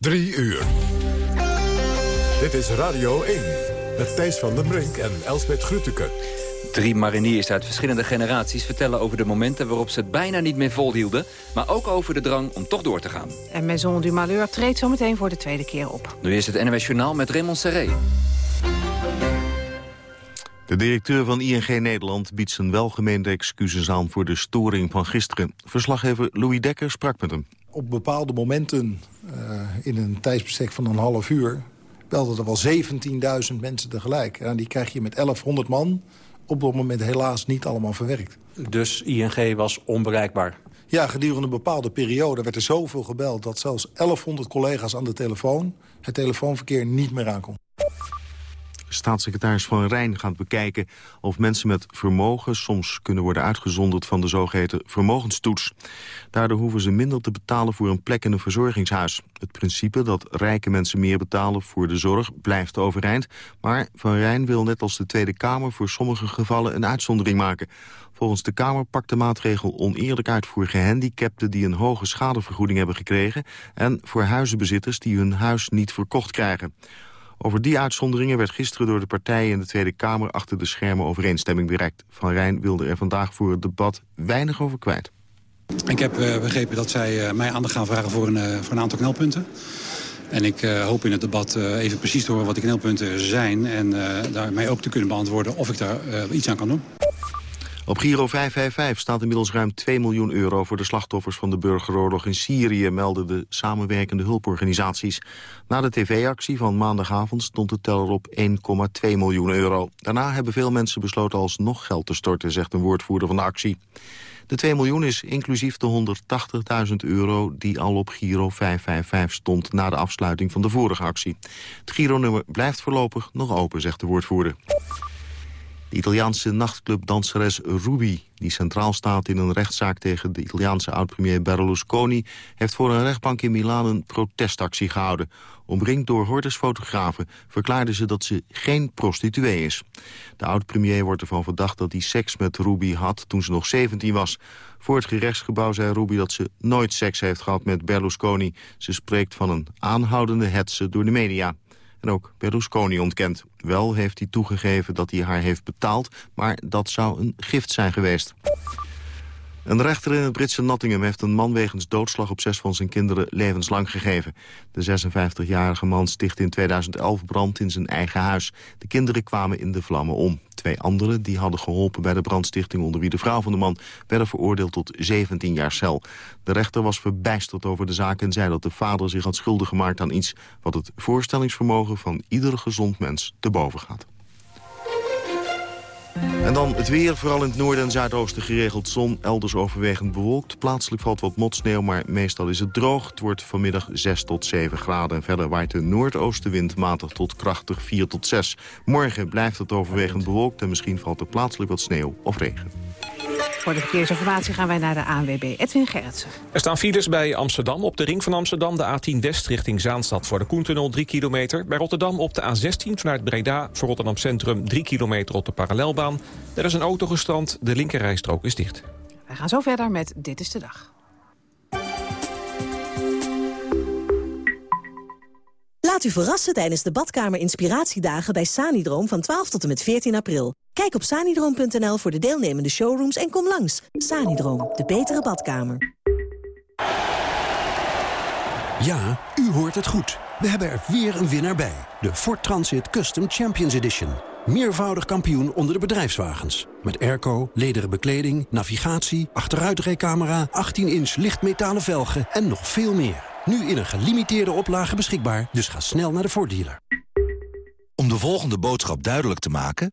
Drie uur. Dit is Radio 1 met Thijs van den Brink en Elsbeth Grütke. Drie mariniers uit verschillende generaties vertellen over de momenten waarop ze het bijna niet meer volhielden, maar ook over de drang om toch door te gaan. En Maison du Malheur treedt zometeen voor de tweede keer op. Nu is het NOS Journaal met Raymond Serré. De directeur van ING Nederland biedt zijn welgemeende excuses aan voor de storing van gisteren. Verslaggever Louis Dekker sprak met hem. Op bepaalde momenten, uh, in een tijdsbestek van een half uur... belden er wel 17.000 mensen tegelijk. En die krijg je met 1100 man op dat moment helaas niet allemaal verwerkt. Dus ING was onbereikbaar? Ja, gedurende een bepaalde periode werd er zoveel gebeld... dat zelfs 1100 collega's aan de telefoon het telefoonverkeer niet meer aankomt. Staatssecretaris Van Rijn gaat bekijken of mensen met vermogen soms kunnen worden uitgezonderd van de zogeheten vermogenstoets. Daardoor hoeven ze minder te betalen voor een plek in een verzorgingshuis. Het principe dat rijke mensen meer betalen voor de zorg blijft overeind, maar Van Rijn wil net als de Tweede Kamer voor sommige gevallen een uitzondering maken. Volgens de Kamer pakt de maatregel oneerlijk uit voor gehandicapten die een hoge schadevergoeding hebben gekregen en voor huizenbezitters die hun huis niet verkocht krijgen. Over die uitzonderingen werd gisteren door de partijen in de Tweede Kamer achter de schermen overeenstemming bereikt. Van Rijn wilde er vandaag voor het debat weinig over kwijt. Ik heb uh, begrepen dat zij uh, mij aandacht gaan vragen voor een, uh, voor een aantal knelpunten. En ik hoop in het debat even precies te horen wat die knelpunten zijn... en daarmee ook te kunnen beantwoorden of ik daar iets aan kan doen. Op Giro 555 staat inmiddels ruim 2 miljoen euro... voor de slachtoffers van de burgeroorlog in Syrië... melden de samenwerkende hulporganisaties. Na de tv-actie van maandagavond stond de teller op 1,2 miljoen euro. Daarna hebben veel mensen besloten alsnog geld te storten... zegt een woordvoerder van de actie. De 2 miljoen is inclusief de 180.000 euro die al op Giro 555 stond na de afsluiting van de vorige actie. Het Giro-nummer blijft voorlopig nog open, zegt de woordvoerder. De Italiaanse nachtclubdanseres Ruby, die centraal staat in een rechtszaak tegen de Italiaanse oud-premier Berlusconi, heeft voor een rechtbank in Milaan een protestactie gehouden. Omringd door hordersfotografen verklaarde ze dat ze geen prostituee is. De oud-premier wordt ervan verdacht dat hij seks met Ruby had toen ze nog 17 was. Voor het gerechtsgebouw zei Ruby dat ze nooit seks heeft gehad met Berlusconi. Ze spreekt van een aanhoudende hetze door de media. En ook Berlusconi ontkent. Wel heeft hij toegegeven dat hij haar heeft betaald, maar dat zou een gift zijn geweest. Een rechter in het Britse Nottingham heeft een man wegens doodslag op zes van zijn kinderen levenslang gegeven. De 56-jarige man stichtte in 2011 brand in zijn eigen huis. De kinderen kwamen in de vlammen om. Twee anderen die hadden geholpen bij de brandstichting onder wie de vrouw van de man werden veroordeeld tot 17 jaar cel. De rechter was verbijsterd over de zaak en zei dat de vader zich had schuldig gemaakt aan iets wat het voorstellingsvermogen van iedere gezond mens te boven gaat. En dan het weer, vooral in het noorden en zuidoosten geregeld zon. Elders overwegend bewolkt. Plaatselijk valt wat motsneeuw, maar meestal is het droog. Het wordt vanmiddag 6 tot 7 graden. En verder waait de noordoostenwind matig tot krachtig 4 tot 6. Morgen blijft het overwegend bewolkt en misschien valt er plaatselijk wat sneeuw of regen. Voor de verkeersinformatie gaan wij naar de ANWB. Edwin Gerritsen. Er staan files bij Amsterdam op de ring van Amsterdam... de A10 West richting Zaanstad voor de Koentunnel 3 kilometer. Bij Rotterdam op de A16 vanuit Breda voor Rotterdam Centrum 3 kilometer op de parallelbaan. Er is een auto gestrand, de linkerrijstrook is dicht. Wij gaan zo verder met Dit is de Dag. Laat u verrassen tijdens de badkamer inspiratiedagen bij Sanidroom van 12 tot en met 14 april. Kijk op sanidroom.nl voor de deelnemende showrooms en kom langs. Sanidroom, de betere badkamer. Ja, u hoort het goed. We hebben er weer een winnaar bij. De Ford Transit Custom Champions Edition. Meervoudig kampioen onder de bedrijfswagens. Met airco, lederen bekleding, navigatie, achteruitrijcamera... 18-inch lichtmetalen velgen en nog veel meer. Nu in een gelimiteerde oplage beschikbaar, dus ga snel naar de Ford dealer. Om de volgende boodschap duidelijk te maken...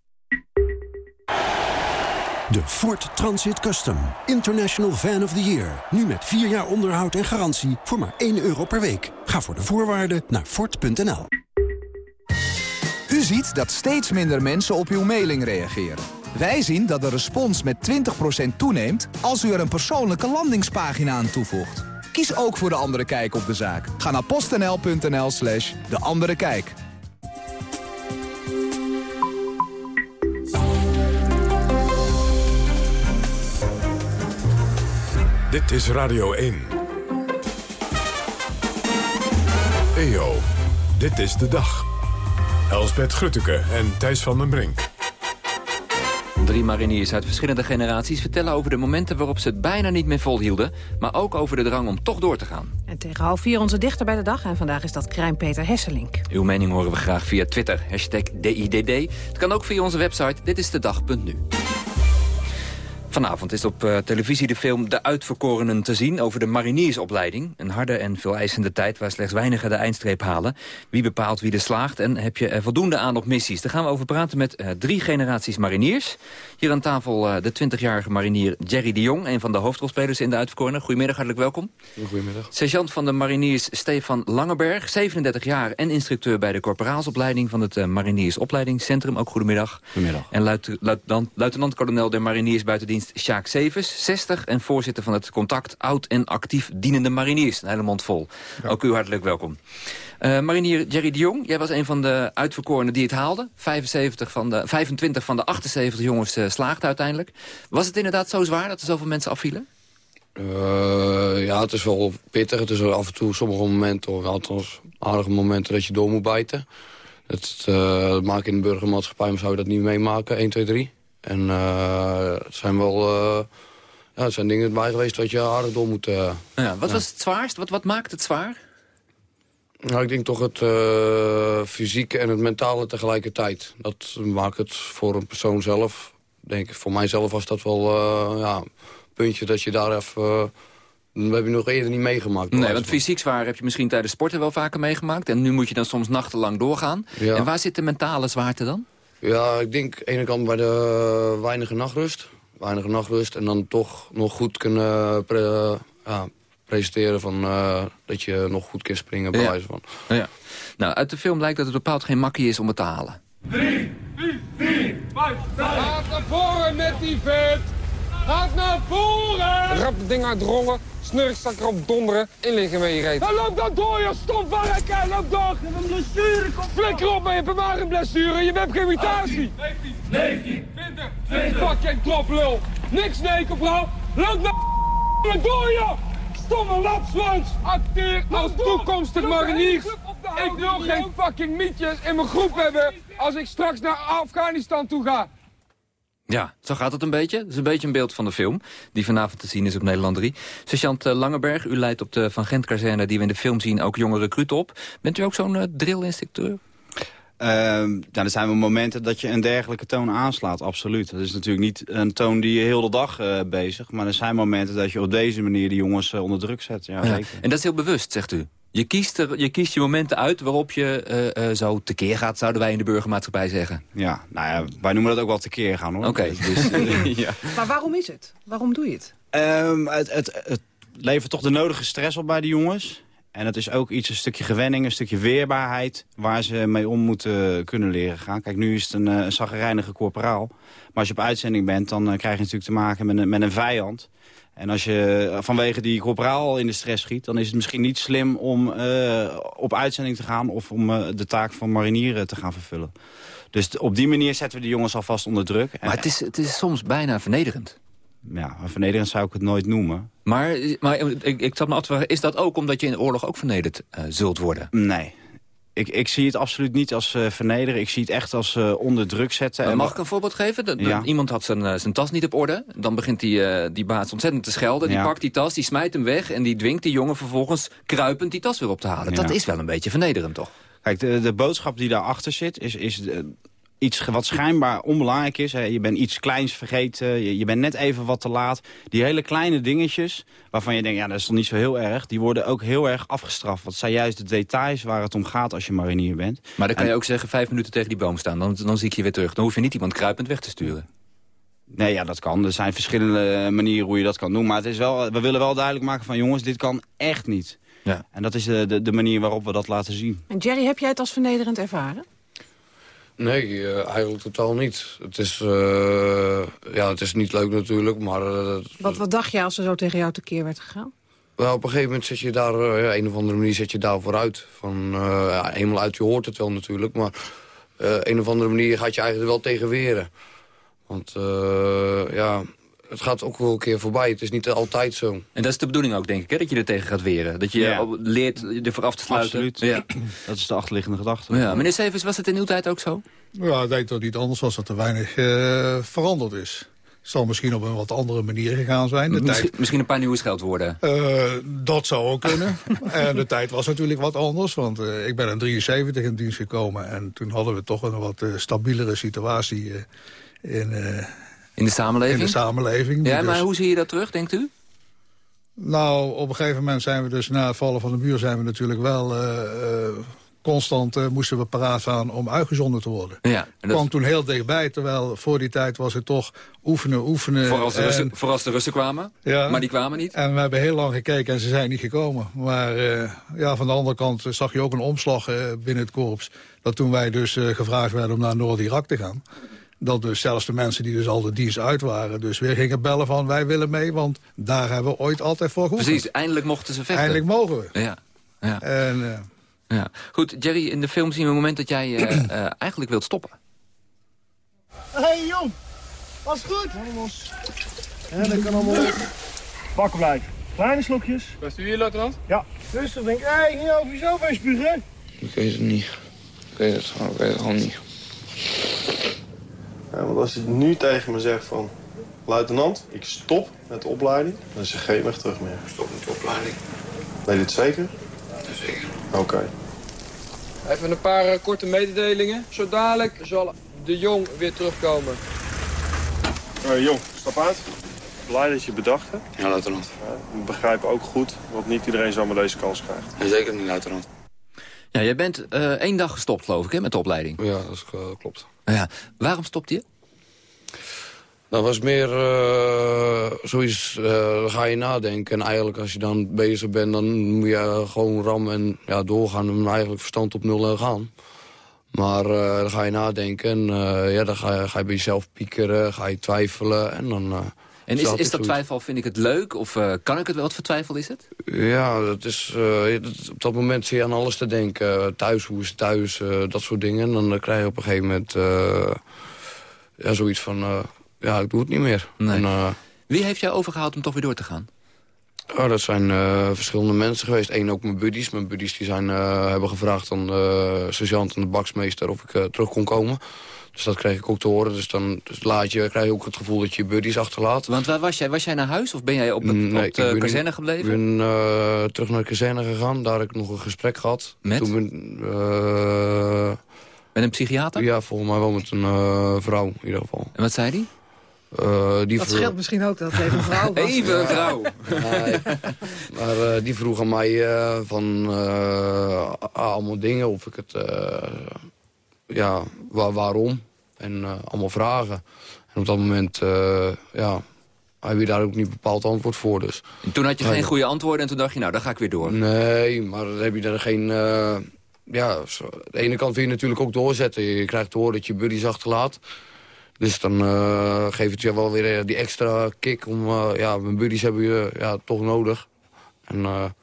De Ford Transit Custom. International Van of the Year. Nu met 4 jaar onderhoud en garantie voor maar 1 euro per week. Ga voor de voorwaarden naar Ford.nl. U ziet dat steeds minder mensen op uw mailing reageren. Wij zien dat de respons met 20% toeneemt als u er een persoonlijke landingspagina aan toevoegt. Kies ook voor De Andere Kijk op de zaak. Ga naar postnl.nl slash De Andere Kijk. Dit is Radio 1. EO, dit is de dag. Elsbeth Grutteke en Thijs van den Brink. Drie mariniers uit verschillende generaties vertellen over de momenten waarop ze het bijna niet meer volhielden, maar ook over de drang om toch door te gaan. En tegen half vier onze dichter bij de dag. En vandaag is dat Krijn Peter Hesselink. Uw mening horen we graag via Twitter, hashtag DIDD. Het kan ook via onze website ditistedag.nu. Vanavond is op uh, televisie de film De Uitverkorenen te zien... over de mariniersopleiding. Een harde en veel eisende tijd waar slechts weinigen de eindstreep halen. Wie bepaalt wie er slaagt en heb je er voldoende aan op missies? Daar gaan we over praten met uh, drie generaties mariniers. Hier aan tafel uh, de 20-jarige marinier Jerry de Jong... een van de hoofdrolspelers in De Uitverkorenen. Goedemiddag, hartelijk welkom. Goedemiddag. Sergeant van de mariniers Stefan Langeberg, 37 jaar... en instructeur bij de corporaalsopleiding van het Mariniersopleidingscentrum. Ook goedemiddag. Goedemiddag. En luitenant-kolonel der mariniers buitendienst Sjaak Severs, 60... en voorzitter van het contact Oud en Actief Dienende Mariniers. Een hele mond vol. Ook u hartelijk welkom. Uh, marinier Jerry de Jong, jij was een van de uitverkorenen die het haalde. 75 van de, 25 van de 78 jongens uh, slaagden uiteindelijk. Was het inderdaad zo zwaar dat er zoveel mensen afvielen? Uh, ja, het is wel pittig. Het is af en toe sommige momenten, of althans aardige momenten, dat je door moet bijten. Het, dat maak in de burgermaatschappij, maar zou je dat niet meemaken, 1, 2, 3. En uh, het zijn wel uh, ja, het zijn dingen erbij geweest wat je aardig door moet... Uh, ja, wat was het zwaarst? Wat, wat maakt het zwaar? Nou, ik denk toch het fysieke en het mentale tegelijkertijd. Dat maakt het voor een persoon zelf. Denk ik, voor mijzelf was dat wel ja, een puntje dat je daar even... Dat heb je nog eerder niet meegemaakt. Nee, want fysiek zwaar heb je misschien tijdens sporten wel vaker meegemaakt. En nu moet je dan soms nachtenlang doorgaan. Ja. En waar zit de mentale zwaarte dan? Ja, ik denk aan de ene kant bij de weinige nachtrust. Weinige nachtrust en dan toch nog goed kunnen pre ja, presenteren van uh, dat je nog goed kan springen. Bij ja. wijze van. Ja. Nou, uit de film blijkt dat het bepaald geen makkie is om het te halen. 3, 4, 5, Gaat naar voren met die vet! Gaat naar voren! Rap het ding uitrollen, snurkstak erop donderen, inliggen met je reet. Nou, loop dan door, je stomvarken! Loop door! Je hebt een blessure, kom Flikker op, maar je hebt maar een blessure. Je hebt geen mutatie. 19, 19, 20, 20. Fucking kloplul. Niks neken, vrouw. Loop naar door, joh! Stomme lapswans! Acteer als toekomstig marinier. Ik wil geen fucking mietjes in mijn groep hebben als ik straks naar Afghanistan toe ga. Ja, zo gaat het een beetje. Dat is een beetje een beeld van de film, die vanavond te zien is op Nederland 3. Sergeant Langeberg, u leidt op de Van Gent-kazerne die we in de film zien ook jonge recruten op. Bent u ook zo'n uh, drill-instructeur? Uh, nou, er zijn wel momenten dat je een dergelijke toon aanslaat, absoluut. Dat is natuurlijk niet een toon die je heel de dag uh, bezig... maar er zijn momenten dat je op deze manier de jongens uh, onder druk zet. Ja, ja. En dat is heel bewust, zegt u? Je kiest, er, je kiest je momenten uit waarop je uh, uh, zo tekeer gaat, zouden wij in de burgermaatschappij zeggen. Ja, nou ja, wij noemen dat ook wel tekeer gaan hoor. Oké. Okay. Dus, uh, ja. Maar waarom is het? Waarom doe je het? Um, het, het? Het levert toch de nodige stress op bij de jongens. En het is ook iets, een stukje gewenning, een stukje weerbaarheid... waar ze mee om moeten kunnen leren gaan. Kijk, nu is het een, een zaggerijnige corporaal. Maar als je op uitzending bent, dan krijg je natuurlijk te maken met een, met een vijand... En als je vanwege die corporaal in de stress schiet... dan is het misschien niet slim om uh, op uitzending te gaan... of om uh, de taak van marinieren te gaan vervullen. Dus op die manier zetten we de jongens alvast onder druk. Maar het is, het is soms bijna vernederend. Ja, vernederend zou ik het nooit noemen. Maar, maar ik, ik zat me af te vragen, is dat ook omdat je in de oorlog ook vernederd uh, zult worden? Nee. Ik, ik zie het absoluut niet als uh, vernederen. Ik zie het echt als uh, onder druk zetten. Mag ik een voorbeeld geven? De, de, ja. Iemand had zijn, zijn tas niet op orde. Dan begint die, die baas ontzettend te schelden. Die ja. pakt die tas, die smijt hem weg... en die dwingt die jongen vervolgens kruipend die tas weer op te halen. Ja. Dat is wel een beetje vernederend, toch? Kijk, de, de boodschap die daarachter zit... is, is iets wat schijnbaar onbelangrijk is. Hè. Je bent iets kleins vergeten, je, je, bent net even wat te laat. Die hele kleine dingetjes, waarvan je denkt, ja, dat is toch niet zo heel erg... die worden ook heel erg afgestraft. Want het zijn juist de details waar het om gaat als je marinier bent. Maar dan kan je ook zeggen, vijf minuten tegen die boom staan. Dan, dan zie ik je weer terug. Dan hoef je niet iemand kruipend weg te sturen. Nee, ja, dat kan. Er zijn verschillende manieren hoe je dat kan doen. Maar het is wel, we willen wel duidelijk maken van... jongens, dit kan echt niet. Ja. En dat is de, de, de manier waarop we dat laten zien. En Jerry, heb jij het als vernederend ervaren? Nee, eh, eigenlijk totaal niet. Het is, eh, ja, het is niet leuk natuurlijk, maar... eh, Wat, wat dacht je als er zo tegen jou tekeer werd gegaan? wel, op een gegeven moment zet je daar, ja, een of andere manier zet je daar vooruit. Van, ja, eenmaal uit, je hoort het wel natuurlijk, maar een of andere manier gaat je eigenlijk wel tegen weren. Want ja, het gaat ook wel een keer voorbij. Het is niet altijd zo. En dat is de bedoeling ook, denk ik, hè? dat je er tegen gaat weren. Dat je Ja. leert er vooraf te sluiten. Absoluut. Ja. Dat is de achterliggende gedachte. Ja. Meneer Severs, was het in uw tijd ook zo? Ja, ik denk dat het niet anders was dat er weinig eh, veranderd is. Het zal misschien op een wat andere manier gegaan zijn. De Misschien, tijd, misschien een paar nieuwe scheldwoorden. eh, dat zou ook kunnen. en de tijd was natuurlijk wat anders. Want eh, ik ben in 73 in dienst gekomen. En toen hadden we toch een wat stabielere situatie eh, in, eh, In de samenleving? in de samenleving. Ja, Dus- maar hoe zie je dat terug, denkt u? Nou, op een gegeven moment zijn we dus na het vallen van de muur... zijn we natuurlijk wel eh, eh, constant eh, moesten we paraat staan om uitgezonden te worden. Ja, dat- kwam toen heel dichtbij, terwijl voor die tijd was het toch oefenen, oefenen. voor, als de Russen, en- voor als de Russen kwamen, Ja. maar die kwamen niet. En we hebben heel lang gekeken en ze zijn niet gekomen. Maar ja, van de andere kant zag je ook een omslag binnen het korps. Dat toen wij dus gevraagd werden om naar Noord-Irak te gaan... dat dus zelfs de mensen die dus al de dienst uit waren... dus weer gingen bellen van wij willen mee, want daar hebben we ooit altijd voor geoefend. Precies, eindelijk mochten ze vechten. Eindelijk mogen we. Ja. ja. En, eh, ja. Goed, Jerry, in de film zien we een moment dat jij eh, eh, eigenlijk wilt stoppen. Hé hey, jong, was het goed? Ja, dat kan allemaal Pakken blijven. Kleine slokjes. Best u hier, luitenant? Ja, rustig denk ik. Hé, hey, niet over jezelf heen spugen. Ik weet het niet. Ik weet het gewoon, ik weet het gewoon niet. Ja, want als je nu tegen me zegt van... Luitenant, ik stop met de opleiding, dan is er geen weg terug meer. Stop met de opleiding. Weet je het zeker? Zeker. Oké. Even een paar eh, korte mededelingen. Zo dadelijk zal de jong weer terugkomen. Eh, jong, stap uit. Blij dat je bedacht hebt. Ja, luitenant. Ja, ik begrijp ook goed, want niet iedereen zomaar deze kans krijgt. En zeker niet, luitenant. Ja, jij bent eh, één dag gestopt, geloof ik, hè, met de opleiding. Ja, dat is, eh, klopt. Ja. Waarom stopte je? Dat was meer eh, zoiets, dan ga je nadenken. En eigenlijk als je dan bezig bent, dan moet je gewoon rammen en ja, doorgaan. En eigenlijk verstand op nul en gaan. Maar dan ga je nadenken en ja, dan ga je, ga je bij jezelf piekeren, ga je twijfelen. En dan... En is, is dat twijfel, vind ik het leuk? Of eh, kan ik het wel? Wat voor twijfel is het? Ja, dat is, eh, dat- op dat moment zie je aan alles te denken. Thuis, hoe is het thuis, eh, dat soort dingen. En dan krijg je op een gegeven moment ja, zoiets van... ja, ik doe het niet meer. Nee. En, Wie heeft jou overgehaald om toch weer door te gaan? oh, dat zijn verschillende mensen geweest. Eén ook mijn buddies. Mijn buddies die zijn, hebben gevraagd aan de sergeant en de baksmeester of ik terug kon komen. Dus dat kreeg ik ook te horen. Dus dan dus laat je, krijg je ook het gevoel dat je je buddies achterlaat. Want waar was jij? Was jij naar huis of ben jij op, het, Mm, Nee, op de ben- kazerne gebleven? Ik ben eh, terug naar de kazerne gegaan. Daar heb ik nog een gesprek gehad. Met? Toen ben, eh, Met een psychiater? Ja, volgens mij wel met een eh, vrouw in ieder geval. En wat zei die? Eh, die Dat scheelt misschien ook dat het even een vrouw was. Even een vrouw. Nee, maar eh, die vroeg aan mij eh, van eh, allemaal dingen. Of ik het... eh, ja, waar, waarom. En eh, allemaal vragen. En op dat moment... eh, ja, heb je daar ook niet bepaald antwoord voor. Dus. En toen had je geen goede antwoorden en toen dacht je, nou, dan ga ik weer door. Nee, maar dan heb je er geen... eh, ja, de ene kant wil je natuurlijk ook doorzetten. Je krijgt te horen dat je buddies achterlaat. Dus dan eh, geeft het je wel weer die extra kick om... ja, mijn buddies hebben je ja, toch nodig. En ja,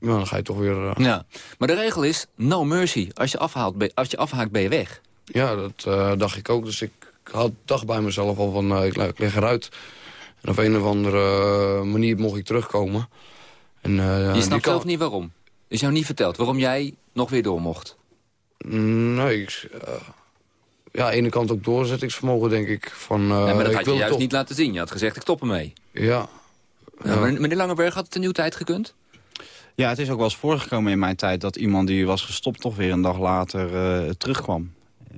dan ga je toch weer... Ja, maar de regel is no mercy. Als je, afhaalt, als je afhaakt, ben je weg. Ja, dat eh, dacht ik ook. Dus ik had, dacht bij mezelf al van, eh, ik, ik leg eruit. En op een of andere eh, manier mocht ik terugkomen. En, eh, je snapt kan- zelf niet waarom. Is jou niet verteld waarom jij nog weer door mocht. Nee, ik, ja, aan de ene kant ook doorzettingsvermogen, denk ik. Van, eh, nee, maar dat ik had je wil juist toch- niet laten zien. Je had gezegd, ik stop ermee. Ja. Meneer Langeberg, had het een nieuw tijd gekund? Ja, het is ook wel eens voorgekomen in mijn tijd... dat iemand die was gestopt toch weer een dag later eh, terugkwam.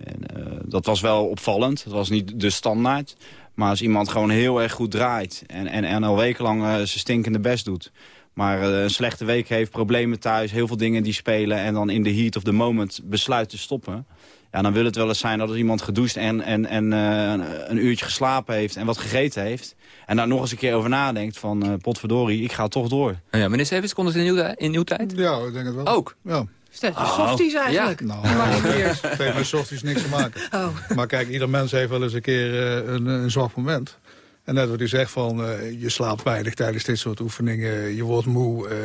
En, eh, dat was wel opvallend. Het was niet de standaard. Maar als iemand gewoon heel erg goed draait... en, en, en al wekenlang eh, zijn stinkende best doet... maar eh, een slechte week heeft, problemen thuis... heel veel dingen die spelen... en dan in de heat of the moment besluit te stoppen... Ja, dan wil het wel eens zijn dat er iemand gedoucht en, en, en eh, een, uurtje geslapen heeft... en wat gegeten heeft. En daar nog eens een keer over nadenkt van... eh, potverdorie, ik ga toch door. Ja, meneer Severs, kon het in uw, in uw tijd? Ja, ik denk het wel. Ook? Ja. Oh, softies eigenlijk. ja. Mariniers. Het heeft met softies niks te maken. Oh. Maar kijk, ieder mens heeft wel eens een keer eh, een, een zwak moment. En net wat u zegt van, eh, je slaapt weinig tijdens dit soort oefeningen. Je wordt moe, eh,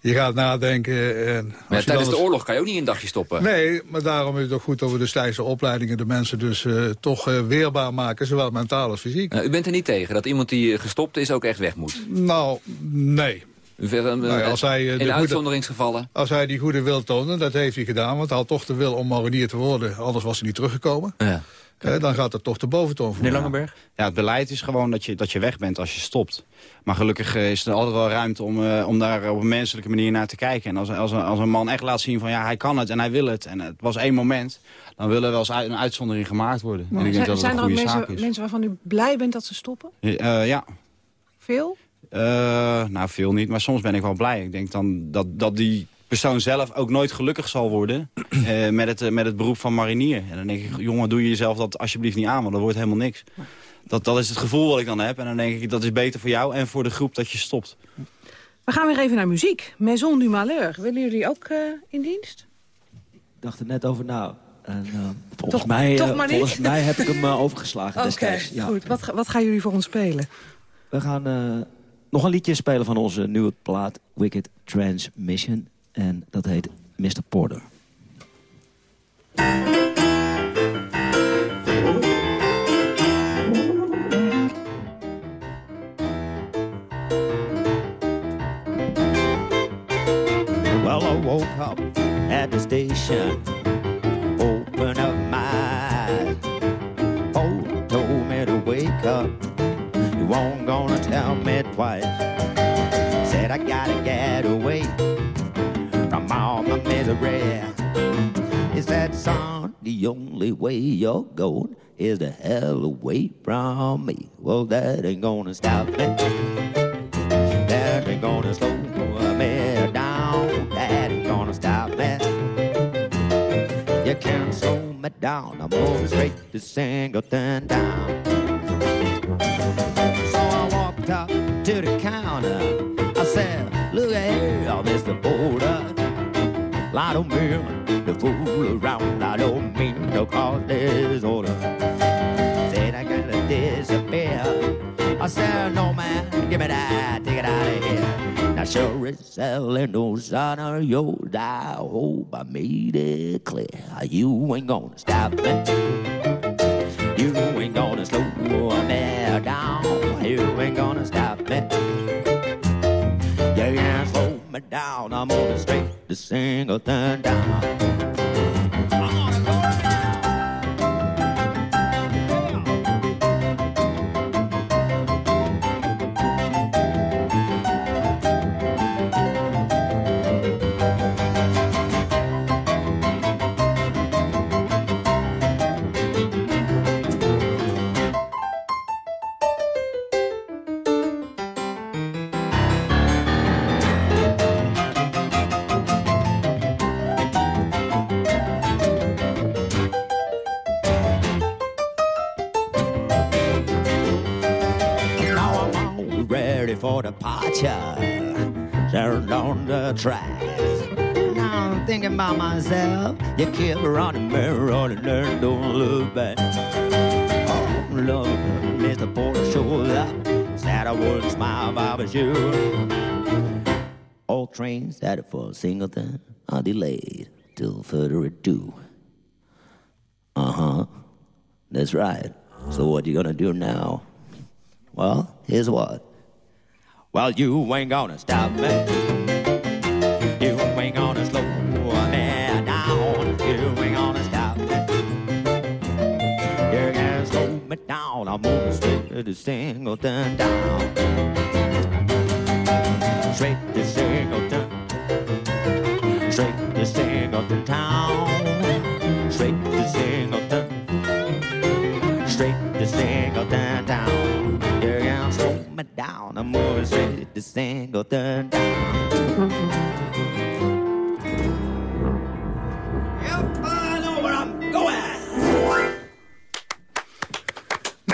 je gaat nadenken. En tijdens de oorlog kan je ook niet een dagje stoppen. Nee, maar daarom is het ook goed dat we de tijdens de opleidingen... de mensen dus eh, toch weerbaar maken, zowel mentaal als fysiek. Nou, u bent er niet tegen dat iemand die gestopt is ook echt weg moet? Nou, nee. Eh, Nou ja, als hij, eh, in goede- uitzonderingsgevallen? Als hij die goede wil tonen, dat heeft hij gedaan. Want hij had toch de wil om marinier te worden. Anders was hij niet teruggekomen. Ja. Eh, dan gaat het toch de boventoon voor. Meneer Langenberg? Ja, het beleid is gewoon dat je, dat je weg bent als je stopt. Maar gelukkig eh, is er altijd wel ruimte om, eh, om daar op een menselijke manier naar te kijken. En als, als, een- als een man echt laat zien van ja, hij kan het en hij wil het. En het was één moment. Dan wil er wel eens een uitzondering gemaakt worden. en ik denk zijn dat zijn er ook mensen, mensen waarvan u blij bent dat ze stoppen? Eh, ja, Veel? Eh, nou veel niet, maar soms ben ik wel blij. Ik denk dan dat, dat die persoon zelf ook nooit gelukkig zal worden eh, met, het, eh, met het beroep van marinier. En dan denk ik, jongen, doe je jezelf dat alsjeblieft niet aan, want dat wordt helemaal niks. Dat, dat is het gevoel wat ik dan heb. En dan denk ik, dat is beter voor jou en voor de groep dat je stopt. We gaan weer even naar muziek. Maison du Malheur. Willen jullie ook eh, in dienst? Ik dacht er net over na. En, eh, volgens, Toch- mij, toch volgens mij heb ik hem overgeslagen Oké, destijds. Ja. goed. Wat, ga- wat gaan jullie voor ons spelen? We gaan eh, nog een liedje spelen van onze nieuwe plaat Wicked Transmission. En dat heet Mr. Porter. Well, I woke up at the station, twice. Said I gotta get away from all my misery. Is that son? The only way you're going is the hell away from me. Well, that ain't gonna stop me. That ain't gonna slow me down. That ain't gonna stop me. You can't slow me down. I'm moving straight to Singleton down. So I walked up to the counter. I said, look here, Mr. Porter. I don't mean to fool around. I don't mean to cause disorder. Said I gotta disappear. I said, no man, give me that, take it out of here. Now sure is selling no son of yours. I hope I made it clear. You ain't gonna stop me. You ain't gonna slow me down. You ain't gonna stop me. You can't slow me down. I'm on the straight to Singleton down. Departure. Turned on the tracks. Now I'm thinking about myself. You keep running, man, running, and don't look back. Oh, Lord, Mr. Porter showed up. Said I wouldn't smile if I was you. All trains headed for Singleton are delayed till further ado. Uh huh. That's right. So what you gonna do now? Well, here's what. Well, you ain't gonna stop me. You ain't gonna slow me down. You ain't gonna stop me. You can't slow me down. I'm moving straight to Singleton down. Straight to Singleton. Straight to Singleton town. Straight to Singleton. Straight to Singleton town. Down. I'm moving straight to Singleton town. Yep, I.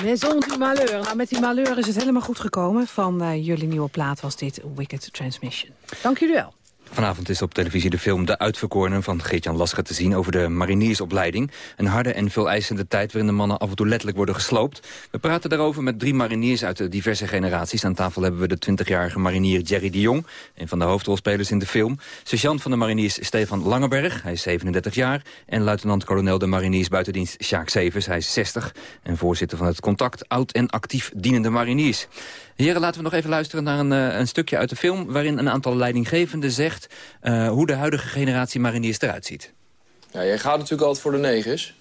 Maison du Malheur. Nou, met die Malheur is het helemaal goed gekomen. Van eh, jullie nieuwe plaat was dit Wicked Transmission. Dank jullie wel. Vanavond is op televisie de film De Uitverkorenen van Geert-Jan Lasker te zien over de mariniersopleiding. Een harde en veel eisende tijd waarin de mannen af en toe letterlijk worden gesloopt. We praten daarover met drie mariniers uit de diverse generaties. Aan tafel hebben we de 20-jarige marinier Jerry de Jong, een van de hoofdrolspelers in de film. Sergeant van de mariniers Stefan Langeberg, hij is 37 jaar. En luitenant-kolonel de mariniers buitendienst Sjaak Severs, hij is 60. En voorzitter van het contact Oud en Actief Dienende Mariniers. Heren, laten we nog even luisteren naar een, eh, een stukje uit de film... waarin een aantal leidinggevenden zegt uh, hoe de huidige generatie mariniers eruit ziet. Ja, jij gaat natuurlijk altijd voor de negens.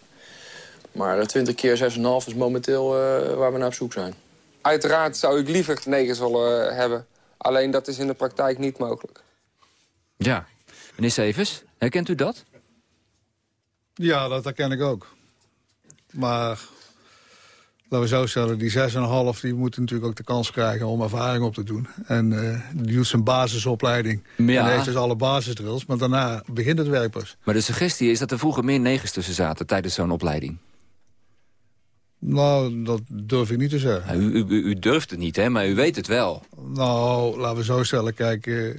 Maar 20 keer 6,5 is momenteel uh, waar we naar op zoek zijn. Uiteraard zou ik liever negens willen hebben. Alleen dat is in de praktijk niet mogelijk. Ja. Meneer Severs, herkent u dat? Ja, dat herken ik ook. Maar laten we zo stellen, die 6,5 die moet natuurlijk ook de kans krijgen om ervaring op te doen. En uh, die doet zijn basisopleiding. Ja. En heeft dus alle basisdrills, maar daarna begint het werk pas. Maar de suggestie is dat er vroeger meer negens tussen zaten tijdens zo'n opleiding. Nou, dat durf ik niet te zeggen. u, u, u, durft het niet, hè, maar u weet het wel. Nou, laten we zo stellen, kijk... Uh,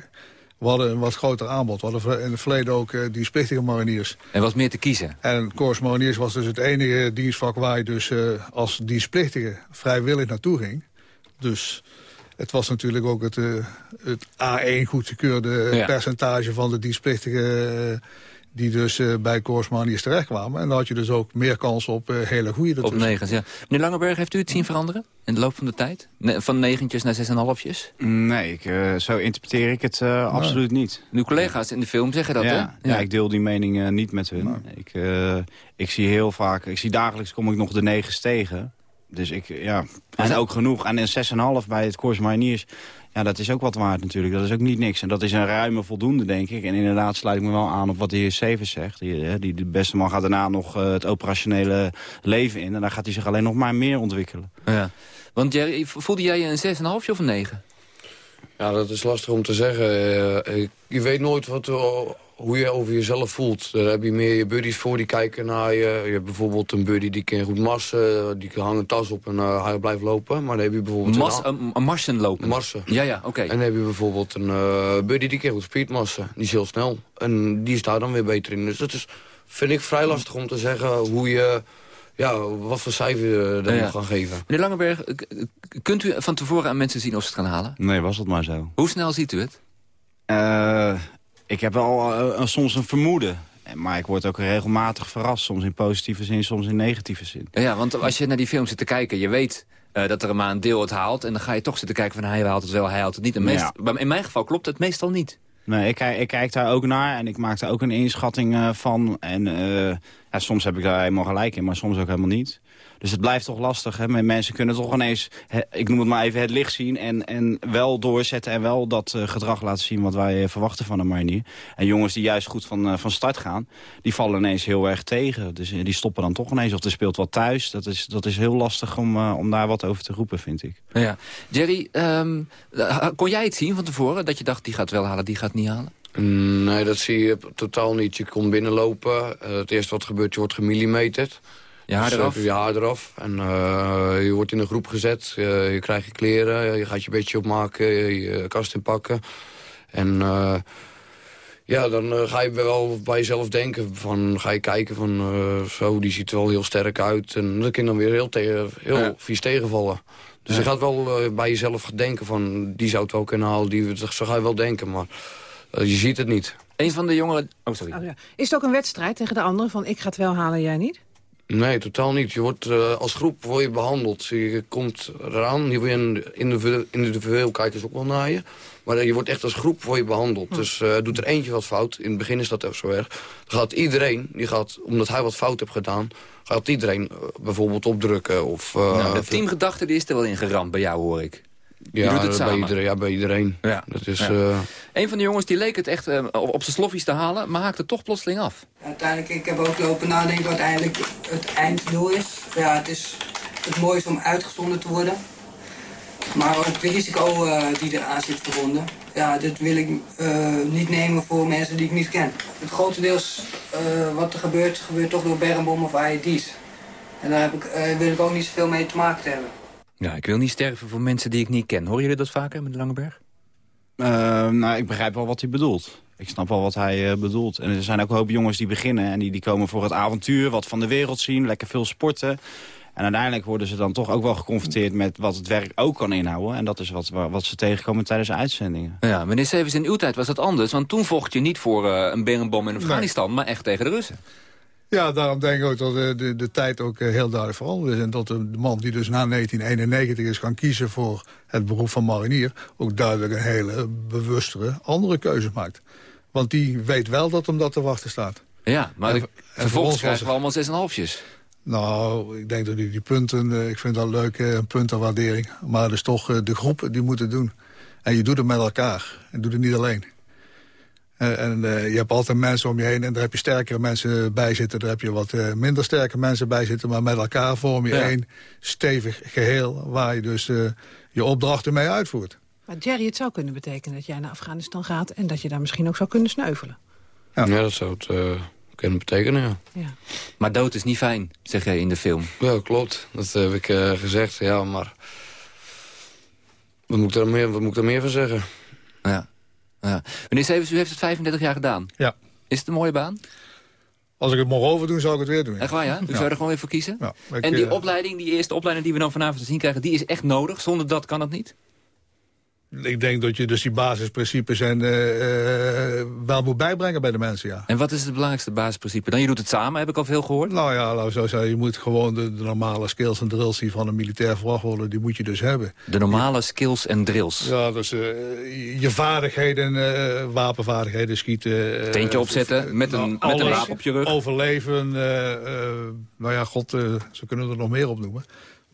we hadden een wat groter aanbod. We hadden in het verleden ook uh, dienstplichtige mariniers. En was meer te kiezen? En Corps Mariniers was dus het enige dienstvak waar je dus uh, als dienstplichtige vrijwillig naartoe ging. Dus het was natuurlijk ook het, uh, het A1 goedgekeurde ja. percentage van de dienstplichtige die dus uh, bij Korsmaniërs terechtkwamen. En dan had je dus ook meer kans op uh, hele goede Op negens, ja. Meneer Langeberg, heeft u het zien veranderen in de loop van de tijd? Ne van negentjes naar zes en halfjes? Nee, ik, uh, zo interpreteer ik het nee. absoluut niet. Uw collega's in de film zeggen dat, ja, hè? Ja, ja, ik deel die mening niet met hun. Nee. Ik, ik zie heel vaak, ik zie dagelijks kom ik nog de negens tegen. Dus ik, ja, en ook genoeg. En een 6,5 bij het Mariniers, ja, dat is ook wat waard natuurlijk. Dat is ook niet niks. En dat is een ruime voldoende, denk ik. En inderdaad sluit ik me wel aan op wat de heer Severs zegt. Die, die, de beste man gaat daarna nog uh, het operationele leven in. En dan gaat hij zich alleen nog maar meer ontwikkelen. Ja. Want Jerry, voelde jij je een 6,5 of een 9? Ja, dat is lastig om te zeggen. Uh, je weet nooit wat, hoe je over jezelf voelt. Daar heb je meer je buddies voor, die kijken naar je. Je hebt bijvoorbeeld een buddy die kan goed marsen, die kan hangen een tas op en uh, hij blijft lopen. Maar dan heb je bijvoorbeeld... Mas, een, een marsen lopen? Marsen. Ja, ja, oké. Okay. En dan heb je bijvoorbeeld een uh, buddy die kan goed speedmarsen. Die is heel snel. En die is daar dan weer beter in. Dus dat is, vind ik vrij lastig om te zeggen hoe je... Ja, wat voor cijfer je dan ja, ja. gaan geven. Meneer Langeberg, kunt u van tevoren aan mensen zien of ze het gaan halen? Nee, was het maar zo. Hoe snel ziet u het? Uh, ik heb wel uh, soms een vermoeden. Maar ik word ook regelmatig verrast. Soms in positieve zin, soms in negatieve zin. Ja, want als je naar die film zit te kijken... je weet uh, dat er maar een deel het haalt... en dan ga je toch zitten kijken van hij haalt het wel, hij haalt het niet. En meest, ja. In mijn geval klopt het meestal niet. Nee, ik, ik kijk daar ook naar en ik maak daar ook een inschatting uh, van. En uh, ja, soms heb ik daar helemaal gelijk in, maar soms ook helemaal niet. Dus het blijft toch lastig. Hè? Mensen kunnen toch ineens, ik noem het maar even, het licht zien... en, en wel doorzetten en wel dat uh, gedrag laten zien wat wij uh, verwachten van een marinier. En jongens die juist goed van, uh, van start gaan, die vallen ineens heel erg tegen. Dus die stoppen dan toch ineens. Of er speelt wat thuis. Dat is, dat is heel lastig om, om daar wat over te roepen, vind ik. Ja. Jerry, um, kon jij het zien van tevoren? Dat je dacht, die gaat wel halen, die gaat niet halen? Nee, dat zie je totaal niet. Je komt binnenlopen. het eerste wat gebeurt, je wordt gemillimeterd. Je haar eraf? Dus, je haar eraf. En uh, je wordt in een groep gezet. Uh, je krijgt je kleren. Je gaat je bedje opmaken. Je, je kast inpakken. En uh, ja, dan ga je wel bij jezelf denken. Van, ga je kijken van zo, die ziet er wel heel sterk uit. En dat kan dan weer heel, tegen, heel ja. vies tegenvallen. Dus ja. je gaat wel bij jezelf denken van, die zou het wel kunnen halen. Die, zo ga je wel denken, maar je ziet het niet. Een van de jongeren... Oh, sorry. Oh, ja. Is het ook een wedstrijd tegen de anderen van ik ga het wel halen, jij niet? Nee, totaal niet. Je wordt, uh, als groep word je behandeld. Je komt eraan, je wordt individueel, individueel ze ook wel naar je. Maar je wordt echt als groep word je behandeld. Hm. Dus uh, doet er eentje wat fout, in het begin is dat echt zo erg. Dan gaat iedereen, die gaat, omdat hij wat fout heeft gedaan... gaat iedereen uh, bijvoorbeeld opdrukken. Of, nou, de teamgedachte die is er wel ingeramd bij jou, hoor ik. Ja, doet het bij iedereen, ja, bij iedereen. Ja. Dat is, ja. uh... Een van de jongens die leek het echt uh, op zijn sloffies te halen, maar haakte toch plotseling af. Uiteindelijk, ik heb ook lopen nadenken wat eigenlijk het einddoel is. Ja, het is het mooiste om uitgezonden te worden. Maar ook de risico uh, die eraan zit verbonden. Ja, dit wil ik niet nemen voor mensen die ik niet ken. Het grotendeels wat er gebeurt, gebeurt toch door bermbom of IED's. En daar heb ik, wil ik ook niet zoveel mee te maken hebben. Ja, ik wil niet sterven voor mensen die ik niet ken. Horen jullie dat vaker, meneer Langeberg? Uh, nou, ik begrijp wel wat hij bedoelt. Ik snap wel wat hij uh, bedoelt. En er zijn ook een hoop jongens die beginnen en die, die komen voor het avontuur, wat van de wereld zien, lekker veel sporten. En uiteindelijk worden ze dan toch ook wel geconfronteerd met wat het werk ook kan inhouden. En dat is wat, wat ze tegenkomen tijdens de uitzendingen. Ja, meneer Sevens, in uw tijd was dat anders. Want toen vocht je niet voor uh, een berenbom in Afghanistan, maar echt tegen de Russen. Ja, daarom denk ik ook dat de, de, de tijd ook eh, heel duidelijk veranderd is. En dat de man die dus na 1991 is gaan kiezen voor het beroep van marinier... ook duidelijk een hele bewustere andere keuze maakt. Want die weet wel dat hem dat te wachten staat. Ja, maar en, vervolgens krijgen we allemaal zes en halfjes. Nou, ik denk dat die, die punten, eh, ik vind dat leuk, eh, een puntenwaardering. Maar het is toch de groep die moet het doen. En je doet het met elkaar. En doet het niet alleen. Uh, en uh, je hebt altijd mensen om je heen en daar heb je sterkere mensen bij zitten. Daar heb je wat uh, minder sterke mensen bij zitten. Maar met elkaar vorm je ja. één stevig geheel waar je dus je opdrachten mee uitvoert. Maar Jerry, het zou kunnen betekenen dat jij naar Afghanistan gaat... en dat je daar misschien ook zou kunnen sneuvelen. Ja, ja dat zou het kunnen betekenen, ja. ja. Maar dood is niet fijn, zeg jij in de film. Ja, klopt. Dat heb ik gezegd, ja, maar... Wat moet, ik er meer, wat moet ik er meer van zeggen? Ja. Ja. Meneer Stevens, u heeft het 35 jaar gedaan. Ja. Is het een mooie baan? Als ik het mocht overdoen, zou ik het weer doen. Echt waar, ja? U ja. zou er gewoon weer voor kiezen? Ja, en die opleiding, die eerste opleiding die we dan vanavond te zien krijgen... die is echt nodig? Zonder dat kan het niet? Ik denk dat je dus die basisprincipes en, uh, uh, wel moet bijbrengen bij de mensen, ja. En wat is het belangrijkste basisprincipe? Dan je doet het samen, heb ik al veel gehoord. Nou ja, zo zeggen, je moet gewoon de, de, normale skills en drills die van een militair verwacht worden, die moet je dus hebben. De normale skills en drills? Ja, dus uh, je vaardigheden, wapenvaardigheden, schieten. Teentje opzetten met een, nou, met een wapen op je rug. Overleven, nou ja, god, ze kunnen er nog meer op noemen.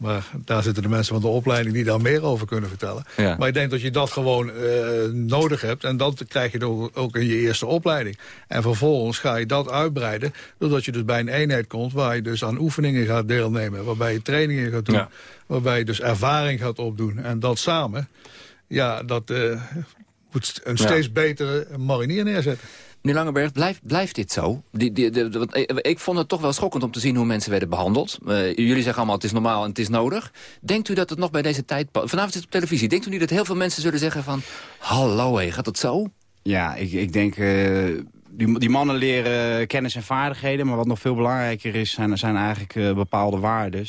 Maar daar zitten de mensen van de opleiding die daar meer over kunnen vertellen. Ja. Maar ik denk dat je dat gewoon uh, nodig hebt. En dat krijg je ook, ook in je eerste opleiding. En vervolgens ga je dat uitbreiden. Doordat je dus bij een eenheid komt waar je dus aan oefeningen gaat deelnemen. Waarbij je trainingen gaat doen. Ja. Waarbij je dus ervaring gaat opdoen. En dat samen, ja, dat uh, moet een steeds ja. betere marinier neerzetten. Meneer Langeberg, blijft, blijft dit zo? Die, die, want ik vond het toch wel schokkend om te zien hoe mensen werden behandeld. Uh, jullie zeggen allemaal het is normaal en het is nodig. Denkt u dat het nog bij deze tijd... Vanavond is het op televisie. Denkt u niet dat heel veel mensen zullen zeggen van... Hallo, hé, gaat het zo? Ja, ik, ik denk... Uh, die, mannen leren kennis en vaardigheden. Maar wat nog veel belangrijker is, zijn, zijn eigenlijk bepaalde waarden.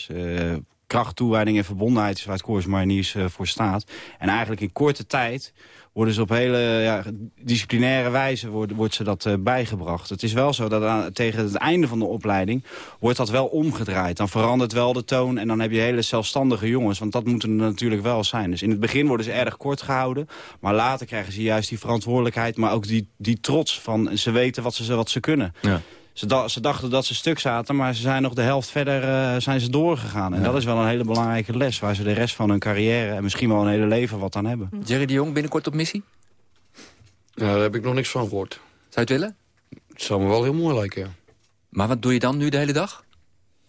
kracht, toewijding en verbondenheid is waar het Corps Mariniers voor staat. En eigenlijk in korte tijd worden ze op hele ja, disciplinaire wijze wordt, wordt ze dat uh, bijgebracht. Het is wel zo dat aan, tegen het einde van de opleiding wordt dat wel omgedraaid. Dan verandert wel de toon en dan heb je hele zelfstandige jongens. Want dat moeten er natuurlijk wel zijn. Dus in het begin worden ze erg kort gehouden. Maar later krijgen ze juist die verantwoordelijkheid. Maar ook die, die trots van ze weten wat ze, wat ze kunnen. Ja. Ze, da ze, dachten dat ze stuk zaten, maar ze zijn nog de helft verder uh, zijn ze doorgegaan. En ja. dat is wel een hele belangrijke les... waar ze de rest van hun carrière en misschien wel een hele leven wat aan hebben. Jerry de Jong, binnenkort op missie? Ja, daar heb ik nog niks van gehoord. Zou je het willen? Het zou me wel heel mooi lijken, ja. Maar wat doe je dan nu de hele dag?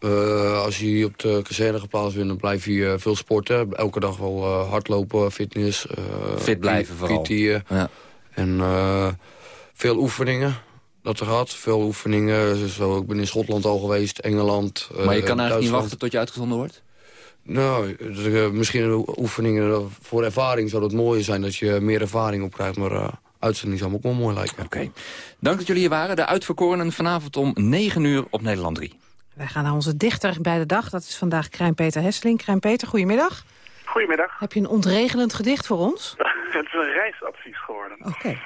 Uh, als je op de kazerne geplaatst bent, dan blijf je uh, veel sporten. Elke dag wel uh, hardlopen, fitness. Fit blijven vooral. Ja. En veel oefeningen dat er gehad. Veel oefeningen. Zo, ik ben in Schotland al geweest, Engeland. Maar je kan eigenlijk Duitsland. niet wachten tot je uitgezonden wordt? Nou, uh, misschien oefeningen voor ervaring zou het mooier zijn dat je meer ervaring op krijgt. Maar uh, uitzending zou me ook wel mooi lijken. Oké. Okay. Dank dat jullie hier waren. De uitverkorenen vanavond om 9 uur op Nederland 3. Wij gaan naar onze dichter bij de dag. Dat is vandaag Krijn-Peter Hesseling. Krijn-Peter, goedemiddag. Goedemiddag. Heb je een ontregelend gedicht voor ons? het is een reisadvies geworden. Oké. Okay.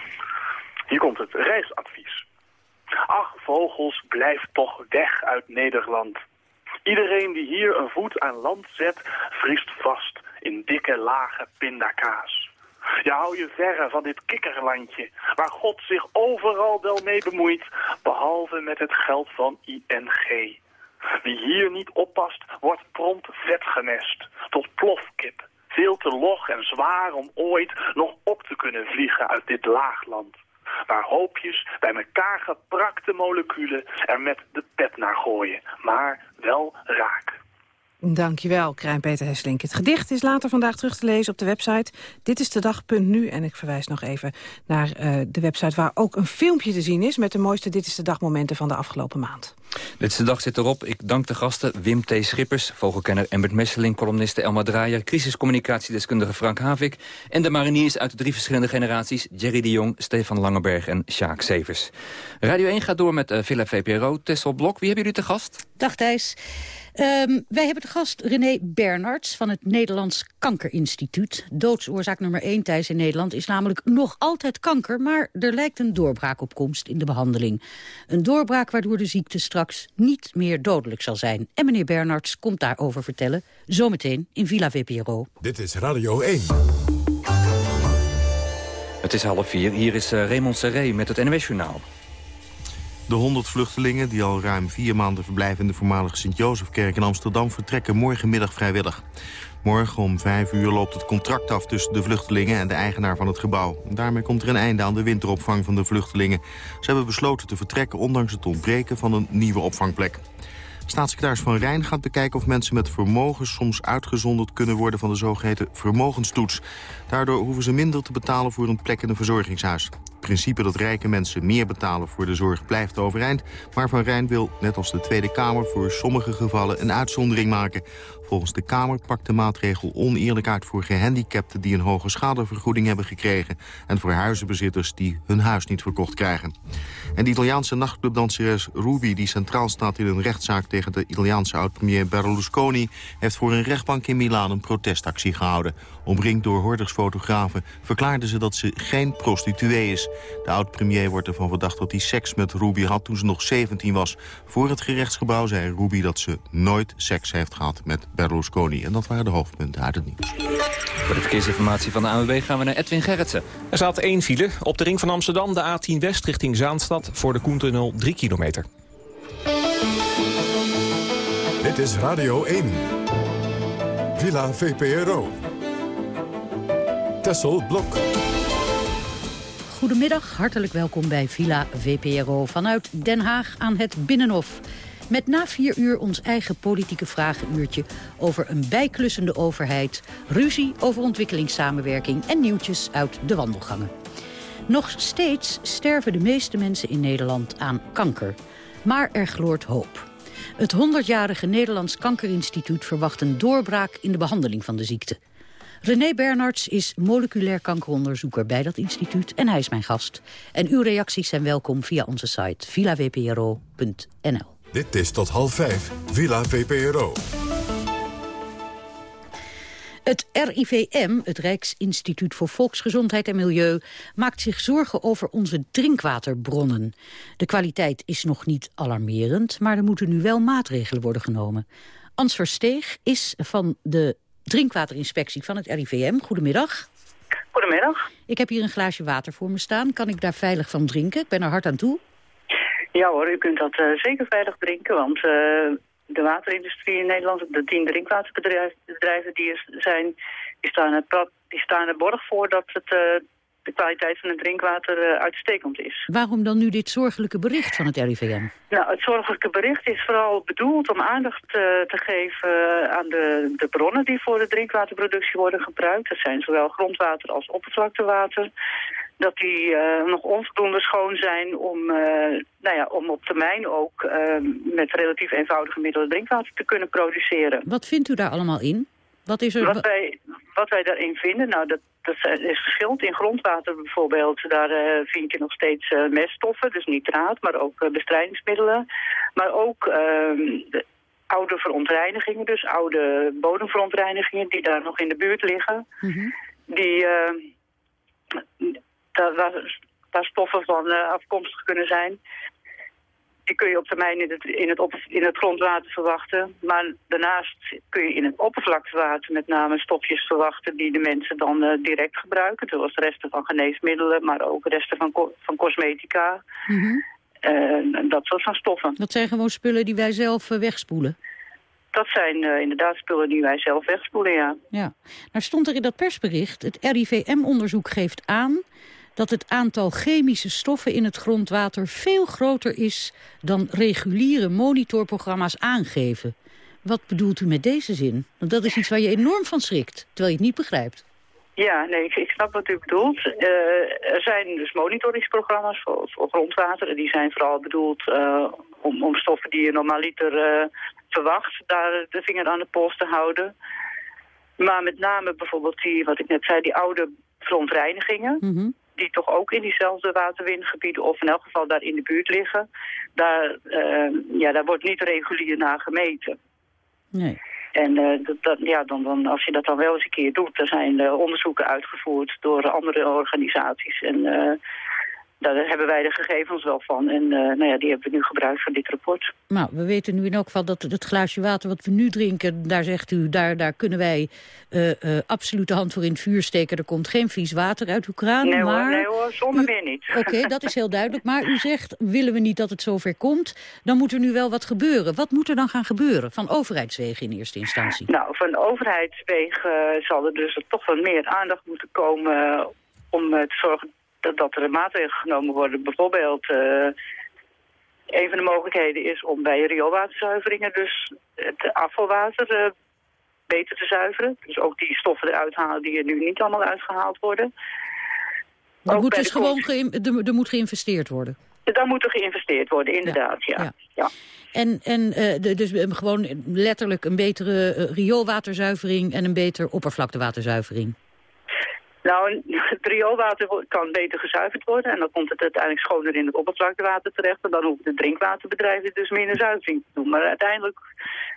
Hier komt het reisadvies. Ach, vogels, blijf toch weg uit Nederland. Iedereen die hier een voet aan land zet, vriest vast in dikke lage pindakaas. Je hou je verre van dit kikkerlandje, waar God zich overal wel mee bemoeit, behalve met het geld van ING. Wie hier niet oppast, wordt prompt vetgemest, tot plofkip. Veel te log en zwaar om ooit nog op te kunnen vliegen uit dit laagland waar hoopjes bij elkaar geprakte moleculen er met de pet naar gooien. Maar wel raak. Dankjewel, Krijn-Peter Hesselink. Het gedicht is later vandaag terug te lezen op de website Dit is de dag.nu. En ik verwijs nog even naar uh, de website waar ook een filmpje te zien is... met de mooiste Dit is de dag momenten van de afgelopen maand. Dit is de dag zit erop. Ik dank de gasten Wim T. Schippers, vogelkenner Embert Messeling... columniste Elma Draaier, crisiscommunicatiedeskundige Frank Havik... en de mariniers uit de drie verschillende generaties... Jerry de Jong, Stefan Langenberg en Sjaak Severs. Radio 1 gaat door met uh, Villa VPRO, Tessel Blok. Wie hebben jullie te gast? Dag Thijs. Um, wij hebben de gast René Bernards van het Nederlands Kankerinstituut. Doodsoorzaak nummer 1 Thijs in Nederland is namelijk nog altijd kanker... maar er lijkt een doorbraak op komst in de behandeling. Een doorbraak waardoor de ziekte straks niet meer dodelijk zal zijn. En meneer Bernards komt daarover vertellen, zometeen in Villa VPRO. Dit is Radio 1. Het is half vier. Hier is uh, Raymond Serré met het NWS Journaal. De 100 vluchtelingen die al ruim vier maanden verblijven in de voormalige Sint-Jozefkerk in Amsterdam vertrekken morgenmiddag vrijwillig. Morgen om vijf uur loopt het contract af tussen de vluchtelingen en de eigenaar van het gebouw. Daarmee komt er een einde aan de winteropvang van de vluchtelingen. Ze hebben besloten te vertrekken ondanks het ontbreken van een nieuwe opvangplek. Staatssecretaris Van Rijn gaat bekijken of mensen met vermogen soms uitgezonderd kunnen worden van de zogeheten vermogenstoets. Daardoor hoeven ze minder te betalen voor een plek in een verzorgingshuis. Het principe dat rijke mensen meer betalen voor de zorg blijft overeind. Maar Van Rijn wil, net als de Tweede Kamer, voor sommige gevallen een uitzondering maken. Volgens de Kamer pakt de maatregel oneerlijk uit voor gehandicapten... die een hoge schadevergoeding hebben gekregen... en voor huizenbezitters die hun huis niet verkocht krijgen. En de Italiaanse nachtclubdanseres Ruby... die centraal staat in een rechtszaak tegen de Italiaanse oud-premier Berlusconi... heeft voor een rechtbank in Milaan een protestactie gehouden. Omringd door hordersfotografen verklaarde ze dat ze geen prostituee is. De oud-premier wordt ervan verdacht dat hij seks met Ruby had toen ze nog 17 was. Voor het gerechtsgebouw zei Ruby dat ze nooit seks heeft gehad met Berlusconi. En dat waren de hoofdpunten uit het nieuws. Voor de verkeersinformatie van de ANWB gaan we naar Edwin Gerritsen. Er staat één file op de ring van Amsterdam, de A10 West richting Zaanstad... voor de Koentunnel 3 kilometer. Dit is Radio 1. Villa VPRO. Tessel Blok. Goedemiddag, hartelijk welkom bij Villa VPRO vanuit Den Haag aan het Binnenhof. Met na vier uur ons eigen politieke vragenuurtje over een bijklussende overheid... ruzie over ontwikkelingssamenwerking en nieuwtjes uit de wandelgangen. Nog steeds sterven de meeste mensen in Nederland aan kanker. Maar er gloort hoop. Het 100-jarige Nederlands Kankerinstituut verwacht een doorbraak in de behandeling van de ziekte. René Bernards is moleculair kankeronderzoeker bij dat instituut en hij is mijn gast. En uw reacties zijn welkom via onze site villawpro.nl. Dit is tot half vijf, Villa VPRO. Het RIVM, het Rijksinstituut voor Volksgezondheid en Milieu... maakt zich zorgen over onze drinkwaterbronnen. De kwaliteit is nog niet alarmerend, maar er moeten nu wel maatregelen worden genomen. Ans Versteeg is van de drinkwaterinspectie van het RIVM. Goedemiddag. Goedemiddag. Ik heb hier een glaasje water voor me staan. Kan ik daar veilig van drinken? Ik ben er hard aan toe. Ja hoor, u kunt dat uh, zeker veilig drinken, want uh, de waterindustrie in Nederland, de tien drinkwaterbedrijven die er zijn, die staan er, die staan er borg voor dat het, uh, de kwaliteit van het drinkwater uitstekend is. Waarom dan nu dit zorgelijke bericht van het RIVM? Nou, het zorgelijke bericht is vooral bedoeld om aandacht te geven aan de, de bronnen die voor de drinkwaterproductie worden gebruikt. Dat zijn zowel grondwater als oppervlaktewater dat die uh, nog onvoldoende schoon zijn om, uh, nou ja, om op termijn ook uh, met relatief eenvoudige middelen drinkwater te kunnen produceren. Wat vindt u daar allemaal in? Wat, is er... wat, wij, wat wij daarin vinden, nou dat, dat is verschillend. In grondwater bijvoorbeeld, daar vind je nog steeds meststoffen, dus nitraat, maar ook bestrijdingsmiddelen. Maar ook ehm, oude verontreinigingen, dus oude bodemverontreinigingen die daar nog in de buurt liggen. Mm -hmm. Die waar, waar stoffen van afkomstig kunnen zijn. Die kun je op termijn in het, in, het op, in het grondwater verwachten. Maar daarnaast kun je in het oppervlaktewater met name stofjes verwachten... die de mensen dan uh, direct gebruiken. Zoals resten van geneesmiddelen, maar ook resten van, co van cosmetica. Mm -hmm. uh, dat soort van stoffen. Dat zijn gewoon spullen die wij zelf wegspoelen? Dat zijn inderdaad spullen die wij zelf wegspoelen, ja. ja. Nou stond er in dat persbericht, het RIVM-onderzoek geeft aan dat het aantal chemische stoffen in het grondwater veel groter is dan reguliere monitorprogramma's aangeven. Wat bedoelt u met deze zin? Want dat is iets waar je enorm van schrikt, terwijl je het niet begrijpt. Ja, nee, ik, ik snap wat u bedoelt. Eh, er zijn dus monitoringsprogramma's voor, voor grondwater. En die zijn vooral bedoeld eh, om, om stoffen die je normaliter eh, verwacht... daar de vinger aan de pols te houden. Maar met name bijvoorbeeld die, wat ik net zei, die oude verontreinigingen... Mhm. Die toch ook in diezelfde waterwingebieden of in elk geval daar in de buurt liggen... daar, eh, ja, daar wordt niet regulier naar gemeten. Nee. En eh, dat, dat, ja, dan, dan, als je dat dan wel eens een keer doet, er zijn onderzoeken uitgevoerd door andere organisaties. En eh, daar hebben wij de gegevens wel van. En eh, nou ja, die hebben we nu gebruikt voor dit rapport. Nou, we weten nu in elk geval dat het glaasje water wat we nu drinken... daar zegt u, daar, daar kunnen wij eh eh, absoluut de hand voor in het vuur steken. Er komt geen vies water uit uw kraan. nee, maar... hoor, nee hoor, zonder meer niet. Oké, dat is heel duidelijk. Maar u zegt, willen we niet dat het zover komt... dan moet er nu wel wat gebeuren. Wat moet er dan gaan gebeuren? Van overheidswegen in eerste instantie. Nou, van overheidswegen zal er dus toch wel meer aandacht moeten komen om te zorgen dat, er maatregelen genomen worden. Bijvoorbeeld, eh, een van de mogelijkheden is om bij rioolwaterzuiveringen dus het afvalwater eh, beter te zuiveren. Dus ook die stoffen eruit halen die er nu niet allemaal uitgehaald worden. Er Ook moet dus de gewoon er moet geïnvesteerd worden. Daar moet er geïnvesteerd worden, inderdaad, ja. ja. ja. En, en eh, de- dus gewoon letterlijk een betere rioolwaterzuivering... en een beter oppervlaktewaterzuivering. Nou, het rioolwater kan beter gezuiverd worden en dan komt het uiteindelijk schoner in het oppervlaktewater terecht. En dan hoeven de drinkwaterbedrijven dus minder zuivering te doen. Maar uiteindelijk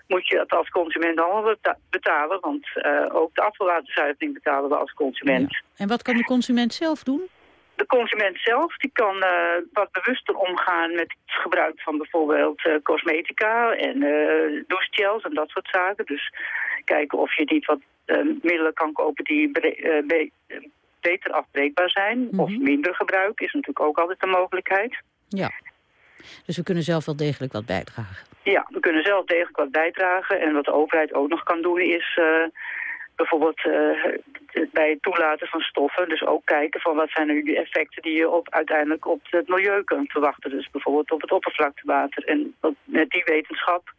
moet je het als consument allemaal beta- betalen, want eh, ook de afvalwaterzuivering betalen we als consument. En wat kan de consument zelf doen? De consument zelf die kan eh, wat bewuster omgaan met het gebruik van bijvoorbeeld eh, cosmetica en eh douchegels en dat soort zaken. Dus kijken of je niet wat middelen kan kopen die be- beter afbreekbaar zijn. Of minder gebruik is natuurlijk ook altijd een mogelijkheid. Ja. Dus we kunnen zelf wel degelijk wat bijdragen. Ja, we kunnen zelf degelijk wat bijdragen. En wat de overheid ook nog kan doen is bijvoorbeeld eh, bij het toelaten van stoffen. Dus ook kijken van wat zijn nu de effecten die je op, uiteindelijk op het milieu kunt verwachten. Dus bijvoorbeeld op het oppervlaktewater. En met die wetenschap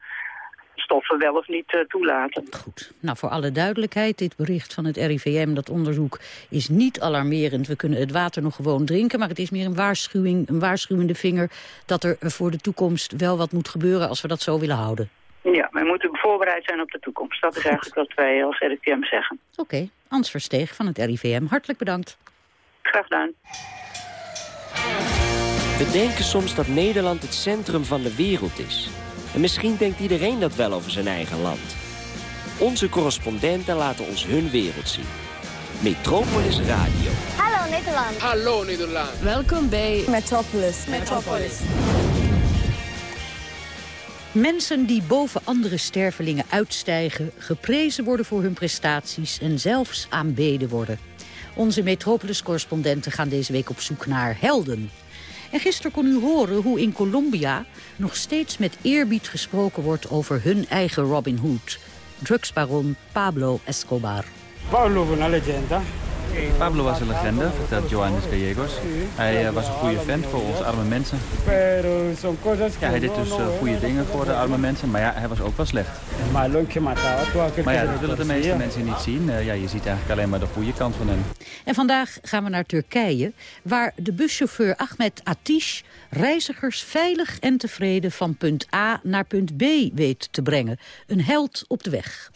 stoffen wel of niet eh, toelaten. Nou, voor alle duidelijkheid, dit bericht van het RIVM, dat onderzoek is niet alarmerend. We kunnen het water nog gewoon drinken, maar het is meer een waarschuwing, een waarschuwende vinger dat er voor de toekomst wel wat moet gebeuren als we dat zo willen houden. Ja, wij moeten voorbereid zijn op de toekomst. Dat is eigenlijk wat wij als RIVM zeggen. Oké, Ans Versteeg van het RIVM, hartelijk bedankt. Graag gedaan. We denken soms dat Nederland het centrum van de wereld is. En misschien denkt iedereen dat wel over zijn eigen land. Onze correspondenten laten ons hun wereld zien. Metropolis Radio. Hallo Nederland. Hallo Nederland. Welkom bij Metropolis. Metropolis. Mensen die boven andere stervelingen uitstijgen... geprezen worden voor hun prestaties en zelfs aanbeden worden. Onze Metropolis-correspondenten gaan deze week op zoek naar helden. En gisteren kon u horen hoe in Colombia nog steeds met eerbied gesproken wordt... over hun eigen Robin Hood, drugsbaron Pablo Escobar. Pablo een legenda. Pablo was een legende, vertelt Johannes Gallegos. Hij eh, was een goede vent voor onze arme mensen. Pero son cosas que Ja, hij deed dus eh, goede en dingen voor de arme mensen, maar ja, hij was ook wel slecht. Maar ja, dat willen de meeste mensen niet zien. Eh, ja, je ziet eigenlijk alleen maar de goede kant van hem. En vandaag gaan we naar Turkije, waar de buschauffeur Ahmet Atish reizigers veilig en tevreden van punt A naar punt B weet te brengen. Een held op de weg.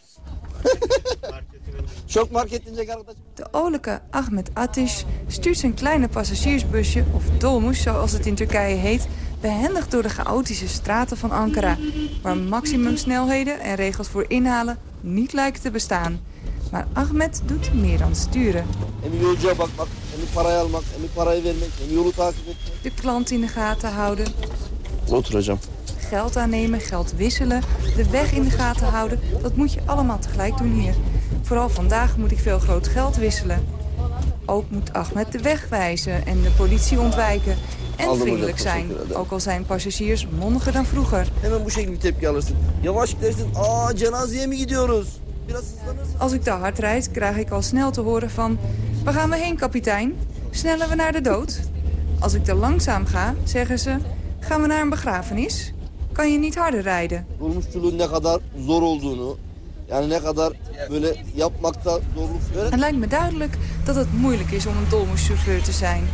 De olijke Ahmet Atish stuurt zijn kleine passagiersbusje, of dolmuş zoals het in Turkije heet, behendig door de chaotische straten van Ankara, waar maximumsnelheden en regels voor inhalen niet lijken te bestaan. Maar Ahmet doet meer dan sturen. De klant in de gaten houden, geld aannemen, geld wisselen, de weg in de gaten houden. Dat moet je allemaal tegelijk doen hier. Vooral vandaag moet ik veel groot geld wisselen. Ook moet Ahmed de weg wijzen en de politie ontwijken. En vriendelijk zijn, ook al zijn passagiers mondiger dan vroeger. Als ik te hard rijd, krijg ik al snel te horen van... Waar gaan we heen, kapitein? Snellen we naar de dood? Als ik te langzaam ga, zeggen ze... Gaan we naar een begrafenis? kan je niet harder rijden. Dolmuşçuluğun ne kadar zor olduğunu, yani ne kadar böyle yapmakta zorluk Het lijkt me duidelijk dat het moeilijk is om een dolmoeschauffeur te zijn.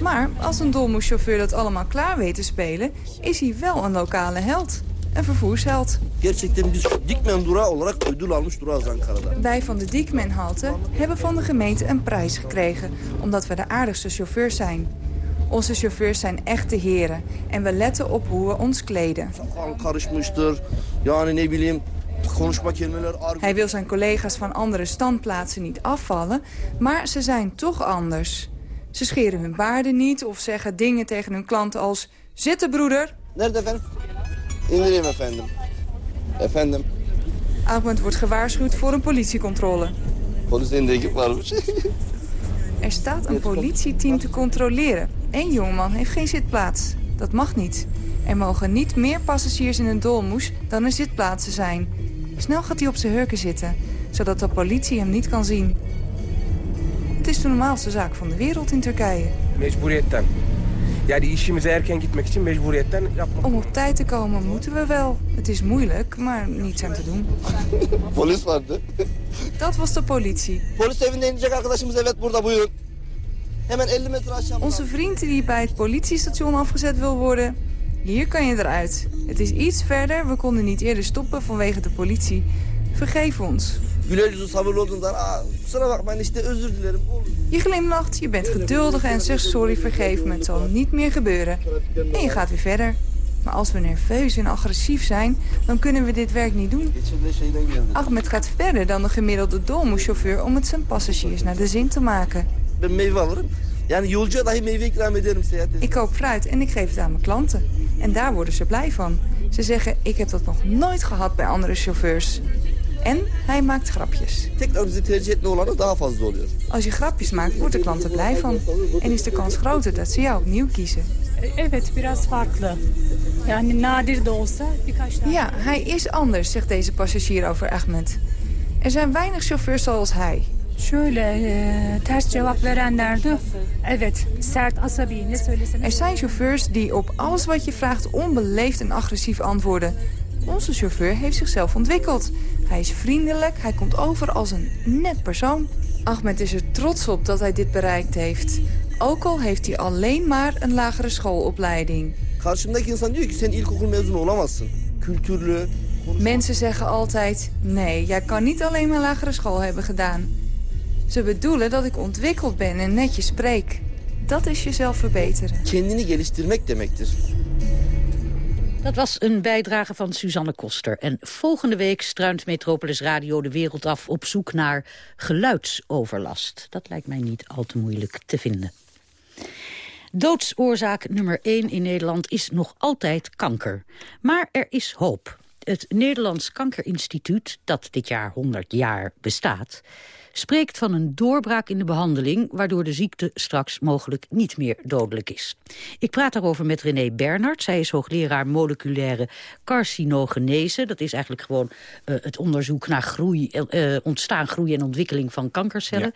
Maar als een dolmoeschauffeur dat allemaal klaar weet te spelen... is hij wel een lokale held. Een vervoersheld. Gerçekten biz Dikmen durağı olarak ödül almış durağız Ankara'da. Wij van de Diekmenhalte hebben van de gemeente een prijs gekregen... omdat we de aardigste chauffeurs zijn. Onze chauffeurs zijn echte heren en we letten op hoe we ons kleden. Sakal karışmıştır, yani ne bileyim. Hij wil zijn collega's van andere standplaatsen niet afvallen, maar ze zijn toch anders. Ze scheren hun baarden niet of zeggen dingen tegen hun klanten als... Zitten, broeder! Nerede efendim? Efendim. Efendim, Ahmed wordt gewaarschuwd voor een politiecontrole. Er staat een politieteam te controleren. Eén jongeman heeft geen zitplaats. Dat mag niet. Er mogen niet meer passagiers in een dolmoes dan er zitplaatsen zijn. Snel gaat hij op zijn hurken zitten, zodat de politie hem niet kan zien. Het is de normaalste zaak van de wereld in Turkije. Mecburiyetten. Yani işimize erken gitmek için mecburiyetten yapmak. Om op tijd te komen moeten we wel. Het is moeilijk, maar niets aan te doen. Polis vardı. Dat was de politie. Polis evinde inecek arkadaşımız evet burada buyurun. Hemen 50 metre aşağı. Onze vriend die bij het politiestation afgezet wil worden, hier kan je eruit. Het is iets verder, we konden niet eerder stoppen vanwege de politie. Vergeef ons. Je glimlacht, je bent geduldig en zegt sorry, vergeef me, het zal niet meer gebeuren. En je gaat weer verder. Maar als we nerveus en agressief zijn, dan kunnen we dit werk niet doen. Ahmed gaat verder dan de gemiddelde dolmoeschauffeur om het zijn passagiers naar de zin te maken. Ik koop fruit en ik geef het aan mijn klanten. En daar worden ze blij van. Ze zeggen, ik heb dat nog nooit gehad bij andere chauffeurs. En hij maakt grapjes. Oluyor. Als je grapjes maakt, wordt de klant er blij van. En is de kans groter dat ze jou opnieuw kiezen. Evet biraz farklı. Yani nadir de olsa birkaç tane. Ja, hij is anders, zegt deze passagier over Ahmed. Er zijn weinig chauffeurs zoals hij. Şöyle e, ters cevap verenler de evet sert asabi ne söyleseniz. Er zijn chauffeurs die op alles wat je vraagt onbeleefd en agressief antwoorden. Onze chauffeur heeft zichzelf ontwikkeld. Hij is vriendelijk, hij komt over als een net persoon. Ahmed is er trots op dat hij dit bereikt heeft. Ook al heeft hij alleen maar een lagere schoolopleiding. Karşımdaki insan diyor ki sen ilkokul mezunu olamazsın. Kültürlü, Mensen zeggen altijd, nee, jij kan niet alleen maar lagere school hebben gedaan. Ze bedoelen dat ik ontwikkeld ben en netjes spreek. Dat is jezelf verbeteren. kendini geliştirmek demektir. Dat was een bijdrage van Suzanne Koster. En volgende week struint Metropolis Radio de wereld af op zoek naar geluidsoverlast. Dat lijkt mij niet al te moeilijk te vinden. Doodsoorzaak nummer 1 in Nederland is nog altijd kanker. Maar er is hoop. Het Nederlands Kankerinstituut, dat dit jaar 100 jaar bestaat... spreekt van een doorbraak in de behandeling... waardoor de ziekte straks mogelijk niet meer dodelijk is. Ik praat daarover met René Bernhard. Zij is hoogleraar moleculaire carcinogenese. Dat is eigenlijk gewoon eh, het onderzoek naar groei, eh, ontstaan, groei en ontwikkeling van kankercellen.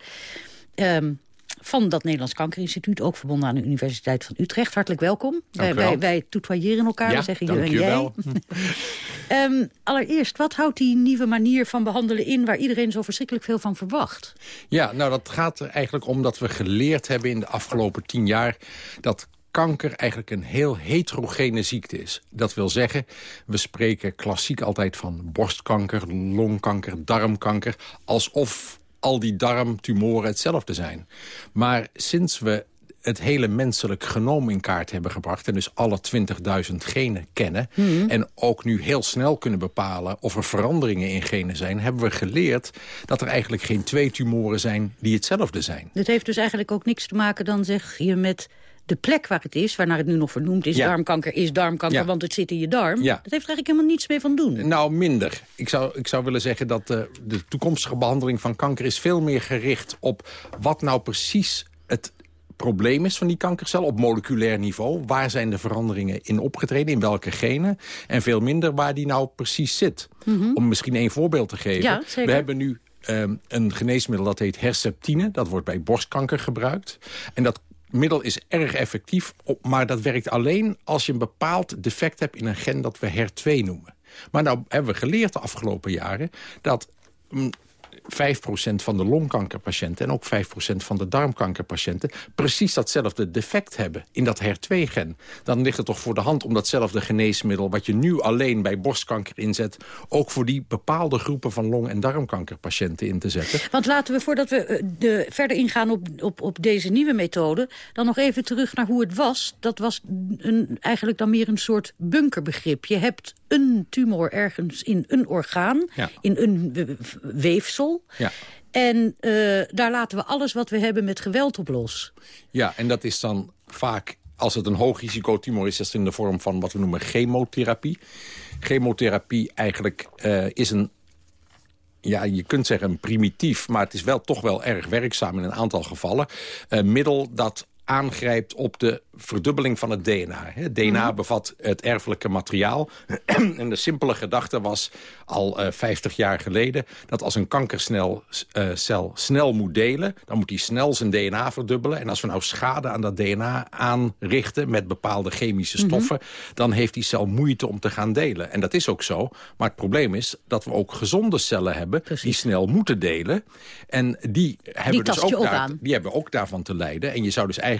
Ehm, van dat Nederlands Kankerinstituut, ook verbonden aan de Universiteit van Utrecht. Hartelijk welkom. Wij, wel. wij, wij elkaar, Ja, zeggen jullie en jij. Ehm, allereerst, wat houdt die nieuwe manier van behandelen in... waar iedereen zo verschrikkelijk veel van verwacht? Ja, nou dat gaat er eigenlijk om dat we geleerd hebben in de afgelopen tien jaar... dat kanker eigenlijk een heel heterogene ziekte is. Dat wil zeggen, we spreken klassiek altijd van borstkanker, longkanker, darmkanker... alsof al die darmtumoren hetzelfde zijn. Maar sinds we het hele menselijk genoom in kaart hebben gebracht... en dus alle 20.000 genen kennen... Mhm. en ook nu heel snel kunnen bepalen of er veranderingen in genen zijn... hebben we geleerd dat er eigenlijk geen twee tumoren zijn die hetzelfde zijn. Dit heeft dus eigenlijk ook niks te maken, dan zeg je met de plek waar het is... waarnaar het nu nog vernoemd is, Ja. darmkanker is darmkanker... Ja. want het zit in je darm. Ja. Dat heeft eigenlijk helemaal niets mee van doen. Nou, minder. Ik zou, ik zou willen zeggen dat eh, de toekomstige behandeling van kanker... is veel meer gericht op wat nou precies het probleem is van die kankercel op moleculair niveau. Waar zijn de veranderingen in opgetreden, in welke genen? En veel minder waar die nou precies zit. Mhm. Om misschien één voorbeeld te geven. Ja. We hebben nu ehm, een geneesmiddel dat heet Herceptine. Dat wordt bij borstkanker gebruikt. En dat middel is erg effectief, op, maar dat werkt alleen als je een bepaald defect hebt in een gen dat we HER2 noemen. Maar nou hebben we geleerd de afgelopen jaren dat mm, 5% van de longkankerpatiënten... en ook 5% van de darmkankerpatiënten... precies datzelfde defect hebben in dat HER2-gen. Dan ligt het toch voor de hand om datzelfde geneesmiddel... wat je nu alleen bij borstkanker inzet... ook voor die bepaalde groepen van long- en darmkankerpatiënten in te zetten. Want laten we, voordat we eh, de, verder ingaan op, op, op deze nieuwe methode... dan nog even terug naar hoe het was. Dat was een, eigenlijk dan meer een soort bunkerbegrip. Je hebt een tumor ergens in een orgaan, Ja. in een we- weefsel... Ja. En eh, daar laten we alles wat we hebben met geweld op los. Ja, en dat is dan vaak, als het een hoogrisicotumor is... is het in de vorm van wat we noemen chemotherapie. Chemotherapie eigenlijk eh, is een... Ja, je kunt zeggen een primitief, maar het is wel toch wel erg werkzaam in een aantal gevallen. Een middel dat aangrijpt op de verdubbeling van het DNA. Het DNA bevat het erfelijke materiaal. en de simpele gedachte was al eh 50 jaar geleden... dat als een kankercel eh, cel snel moet delen... dan moet die snel zijn DNA verdubbelen. En als we nou schade aan dat DNA aanrichten... met bepaalde chemische stoffen... dan heeft die cel moeite om te gaan delen. En dat is ook zo. Maar het probleem is dat we ook gezonde cellen hebben... die snel moeten delen. En die hebben, dus tast je ook, daar, die hebben ook daarvan te lijden. En je zou dus eigenlijk...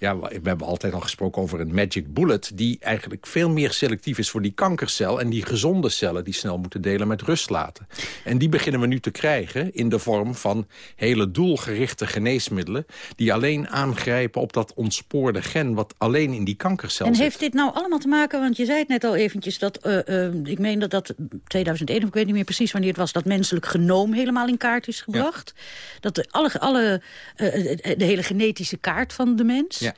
Ja, we hebben altijd al gesproken over een magic bullet... die eigenlijk veel meer selectief is voor die kankercel... en die gezonde cellen die snel moeten delen met rust laten. En die beginnen we nu te krijgen in de vorm van hele doelgerichte geneesmiddelen... die alleen aangrijpen op dat ontspoorde gen... wat alleen in die kankercel En zit. heeft dit nou allemaal te maken, want je zei het net al eventjes... dat eh, eh, ik meen dat dat 2001, of ik weet niet meer precies wanneer het was... dat menselijk genoom helemaal in kaart is gebracht. Dat alle, alle, eh, de hele genetische kaart van de mens... Ja.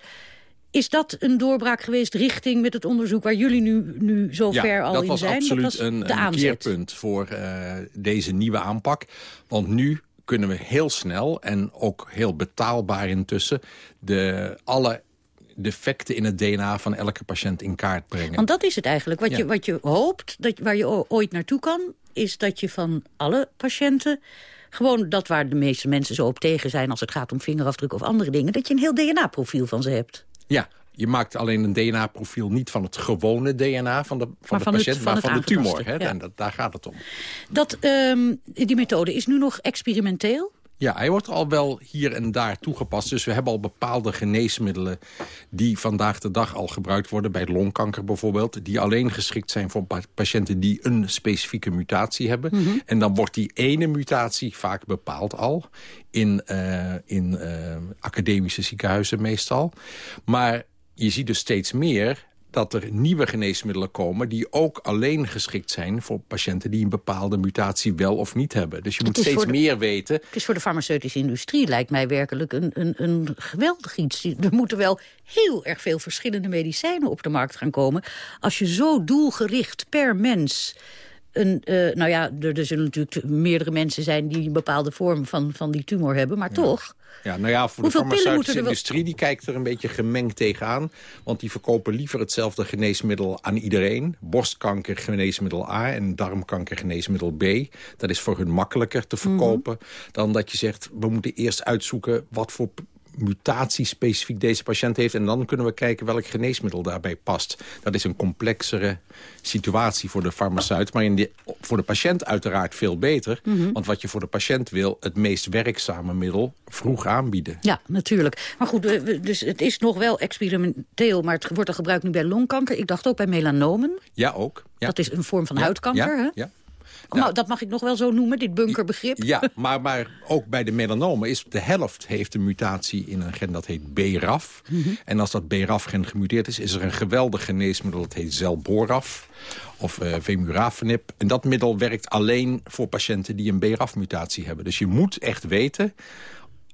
Is dat een doorbraak geweest richting met het onderzoek... waar jullie nu, nu zo ver al in zijn? absoluut dat was een, de een keerpunt voor eh, deze nieuwe aanpak. Want nu kunnen we heel snel en ook heel betaalbaar intussen... De, alle defecten in het DNA van elke patiënt in kaart brengen. Want dat is het eigenlijk. Wat, Ja. je, wat je hoopt, dat, waar je ooit naartoe kan... is dat je van alle patiënten... gewoon dat waar de meeste mensen zo op tegen zijn... als het gaat om vingerafdruk of andere dingen... dat je een heel DNA-profiel van ze hebt. Ja, je maakt alleen een DNA-profiel niet van het gewone DNA van de, van de het- patiënt... van maar van de tumor. Hè? ja. En dat, daar gaat het om. Dat, ehm, die methode is nu nog experimenteel. Ja, hij wordt al wel hier en daar toegepast. Dus we hebben al bepaalde geneesmiddelen die vandaag de dag al gebruikt worden. Bij longkanker bijvoorbeeld. Die alleen geschikt zijn voor pa- patiënten die een specifieke mutatie hebben. Mhm. En dan wordt die ene mutatie vaak bepaald al. In, eh, in eh, academische ziekenhuizen meestal. Maar je ziet dus steeds meer dat er nieuwe geneesmiddelen komen... die ook alleen geschikt zijn voor patiënten die een bepaalde mutatie wel of niet hebben. Dus je moet steeds de- meer weten. Het is voor de farmaceutische industrie lijkt mij werkelijk een, een, een geweldig iets. Er moeten wel heel erg veel verschillende medicijnen op de markt gaan komen. Als je zo doelgericht per mens... Een, eh, nou ja, er, er zullen natuurlijk meerdere mensen zijn... die een bepaalde vorm van, van die tumor hebben, maar toch... Ja, nou ja, voor Hoeveel de farmaceutische wel- industrie... die kijkt er een beetje gemengd tegenaan. Want die verkopen liever hetzelfde geneesmiddel aan iedereen. Borstkanker geneesmiddel A en darmkanker geneesmiddel B. Dat is voor hun makkelijker te verkopen... dan dat je zegt, we moeten eerst uitzoeken... wat voor mutatie specifiek deze patiënt heeft... en dan kunnen we kijken welk geneesmiddel daarbij past. Dat is een complexere situatie voor de farmaceut... maar in de, voor de patiënt uiteraard veel beter. Mhm. Want wat je voor de patiënt wil... het meest werkzame middel vroeg aanbieden. Ja, natuurlijk. Maar goed, dus het is nog wel experimenteel... maar het wordt al gebruikt nu bij longkanker. Ik dacht ook bij melanomen. Ja, ook. Ja. Dat is een vorm van Ja, huidkanker, ja, hè? Ja. Oh, nou, dat mag ik nog wel zo noemen, dit bunkerbegrip. Ja, maar, maar ook bij de melanomen is de helft heeft een mutatie in een gen dat heet BRAF. Mhm. En als dat BRAF-gen gemuteerd is, is er een geweldig geneesmiddel dat heet Zelboraf of eh Vemurafenib. En dat middel werkt alleen voor patiënten die een BRAF-mutatie hebben. Dus je moet echt weten,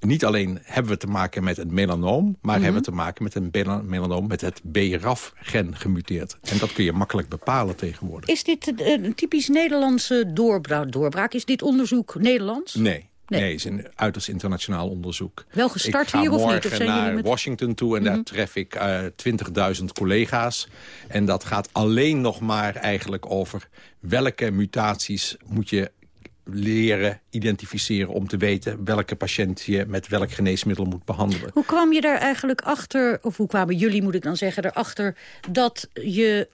niet alleen hebben we te maken met een melanoom... maar Mhm. hebben we te maken met een melanoom met het BRAF-gen gemuteerd. En dat kun je makkelijk bepalen tegenwoordig. Is dit eh, een typisch Nederlandse doorbra doorbraak? Is dit onderzoek Nederlands? Nee. Nee. Nee, het is een uiterst internationaal onderzoek. Wel gestart ik ga hier of niet? Of morgen zijn jullie naar met- Washington toe en Mhm. daar tref ik eh 20.000 collega's. En dat gaat alleen nog maar eigenlijk over welke mutaties moet je leren identificeren om te weten welke patiënt je met welk geneesmiddel moet behandelen. Hoe kwam je daar eigenlijk achter, of hoe kwamen jullie moet ik dan zeggen, erachter dat je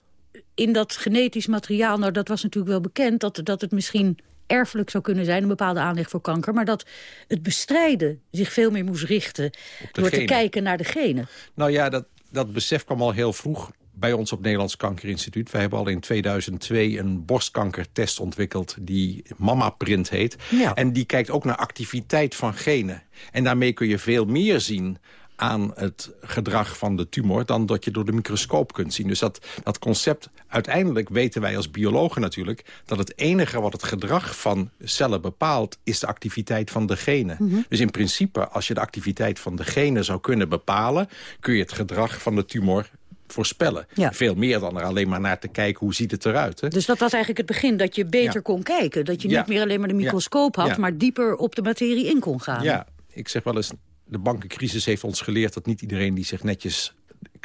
in dat genetisch materiaal, nou dat was natuurlijk wel bekend, dat, dat het misschien erfelijk zou kunnen zijn, een bepaalde aanleg voor kanker... maar dat het bestrijden zich veel meer moest richten door te kijken naar de genen. Nou ja, dat, dat besef kwam al heel vroeg bij ons op Nederlands Kankerinstituut. Wij hebben al in 2002 een borstkankertest ontwikkeld die MammaPrint heet. En die kijkt ook naar activiteit van genen. En daarmee kun je veel meer zien aan het gedrag van de tumor... dan dat je door de microscoop kunt zien. Dus dat, dat concept, uiteindelijk weten wij als biologen natuurlijk... dat het enige wat het gedrag van cellen bepaalt... is de activiteit van de genen. Mhm. Dus in principe, als je de activiteit van de genen zou kunnen bepalen... kun je het gedrag van de tumor voorspellen. Veel meer dan er alleen maar naar te kijken hoe ziet het eruit. Hè? Dus dat was eigenlijk het begin, dat je beter kon kijken. Dat je niet meer alleen maar de microscoop had... maar dieper op de materie in kon gaan. Ja, ik zeg wel eens, de bankencrisis heeft ons geleerd dat niet iedereen die zich netjes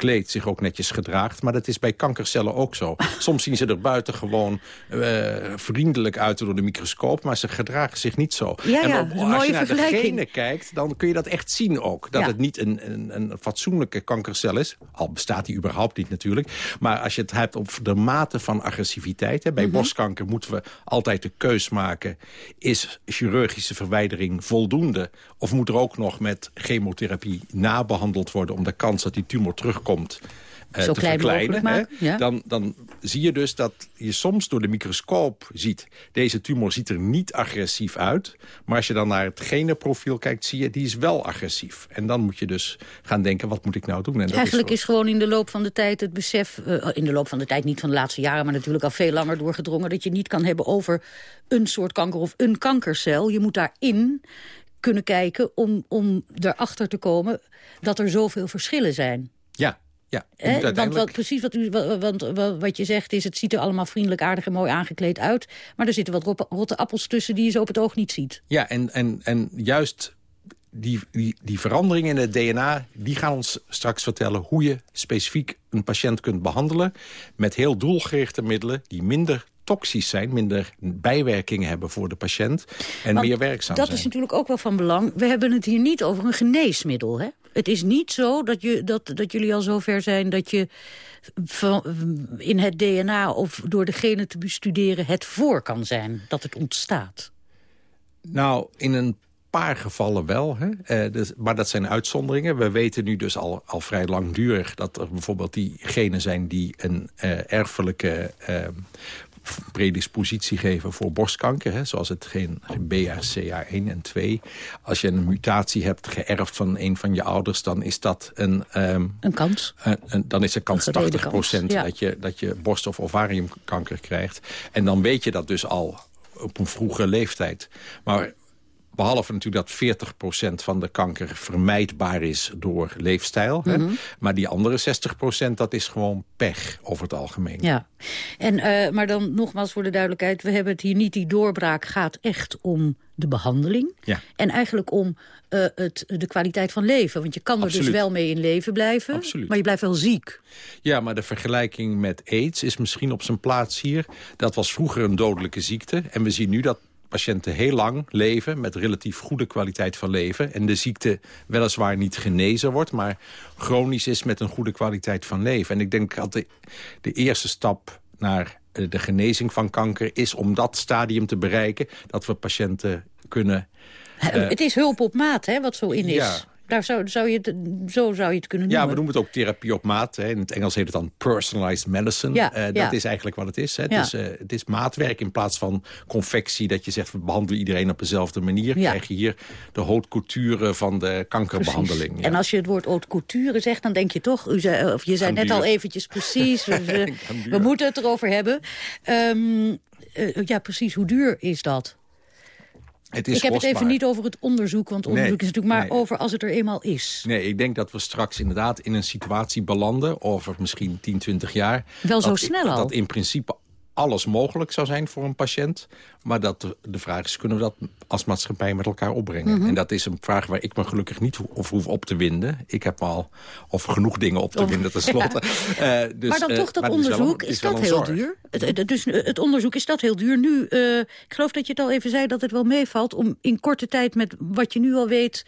kleedt zich ook netjes gedraagt. Maar dat is bij kankercellen ook zo. Soms zien ze er buiten gewoon uh, vriendelijk uit door de microscoop... maar ze gedragen zich niet zo. Ja, en als je naar de genen kijkt, dan kun je dat echt zien ook. Dat het niet een, een, een, fatsoenlijke kankercel is. Al bestaat die überhaupt niet natuurlijk. Maar als je het hebt op de mate van agressiviteit... Hè, bij mm borstkanker moeten we altijd de keus maken... is chirurgische verwijdering voldoende? Of moet er ook nog met chemotherapie nabehandeld worden... om de kans dat die tumor terugkomt komt uh, te verkleinen... Hè, dan, dan zie je dus dat je soms door de microscoop ziet... deze tumor ziet er niet agressief uit. Maar als je dan naar het genenprofiel kijkt, zie je... die is wel agressief. En dan moet je dus gaan denken, wat moet ik nou doen? En dat Eigenlijk is, gewoon in de loop van de tijd het besef... Uh, in de loop van de tijd, niet van de laatste jaren... maar natuurlijk al veel langer doorgedrongen... dat je niet kan hebben over een soort kanker of een kankercel. Je moet daarin kunnen kijken om, om erachter te komen... dat er zoveel verschillen zijn. Ja, ja, want wat, precies wat, u, want, wat je zegt is, het ziet er allemaal vriendelijk, aardig en mooi aangekleed uit. Maar er zitten wat rotte appels tussen die je zo op het oog niet ziet. Ja, en, en, en juist die, die, die veranderingen in het DNA... die gaan ons straks vertellen hoe je specifiek een patiënt kunt behandelen... met heel doelgerichte middelen die minder toxisch zijn, minder bijwerkingen hebben voor de patiënt en meer werkzaam dat zijn. Dat is natuurlijk ook wel van belang. We hebben het hier niet over een geneesmiddel. Hè? Het is niet zo dat, je, dat, dat jullie al zover zijn dat je van, in het DNA of door de genen te bestuderen het voor kan zijn dat het ontstaat. Nou, in een paar gevallen wel. Hè? Eh, dus, maar dat zijn uitzonderingen. We weten nu dus al, al vrij langdurig dat er bijvoorbeeld die genen zijn... die een uh, erfelijke uh, predispositie geven voor borstkanker. Hè, zoals het geen BRCA1 en 2. Als je een mutatie hebt geërfd van een van je ouders... dan is dat een... Um, een kans. Een, dan is de kans 80 procent dat, je, dat je borst- of ovariumkanker krijgt. En dan weet je dat dus al op een vroege leeftijd. Maar Behalve natuurlijk dat 40% van de kanker vermijdbaar is door leefstijl. hè? Mhm. Maar die andere 60% dat is gewoon pech over het algemeen. Ja, en, uh, maar dan nogmaals voor de duidelijkheid. We hebben het hier niet, die doorbraak gaat echt om de behandeling. Ja. En eigenlijk om uh, het, de kwaliteit van leven. Want je kan er dus wel mee in leven blijven. Absoluut. Maar je blijft wel ziek. Ja, maar de vergelijking met aids is misschien op zijn plaats hier. Dat was vroeger een dodelijke ziekte. En we zien nu dat patiënten heel lang leven met relatief goede kwaliteit van leven. En de ziekte weliswaar niet genezen wordt, maar chronisch is met een goede kwaliteit van leven. En ik denk dat de, de eerste stap naar eh, de genezing van kanker is om dat stadium te bereiken. Dat we patiënten kunnen... Uh, het is hulp op maat, hè, wat zo in is. Ja, daar zou, zou je het, zo zou je het kunnen noemen. Ja, we noemen het ook therapie op maat. Hè. In het Engels heet het dan personalized medicine. Ja, uh, dat is eigenlijk wat het is. Hè. Het, is uh, het is maatwerk in plaats van confectie. Dat je zegt, we behandelen iedereen op dezelfde manier. Krijg je hier de haute couture van de kankerbehandeling. En als je het woord haute couture zegt, dan denk je toch... U zei, of je zei net al eventjes precies, we, we, moeten het erover hebben. Um, uh, ja, precies, hoe duur is dat? Het is ik heb het even niet over het onderzoek, want onderzoek is natuurlijk maar over als het er eenmaal is. Nee, ik denk dat we straks inderdaad in een situatie belanden, over misschien 10, 20 jaar. Wel zo snel al? Dat in principe alles mogelijk zou zijn voor een patiënt. Maar dat de, vraag is, kunnen we dat als maatschappij met elkaar opbrengen? Mhm. En dat is een vraag waar ik me gelukkig niet ho- of hoef op te winden. Ik heb al of genoeg dingen op te Oh, winden tenslotte. ja. Eh, dus, maar dan eh, toch dat is een- onderzoek, is, dat heel zorg. duur? Het, dus eh, het onderzoek, is dat heel duur? Nu, ik geloof dat je het al even zei dat het wel meevalt... om in korte tijd met wat je nu al weet...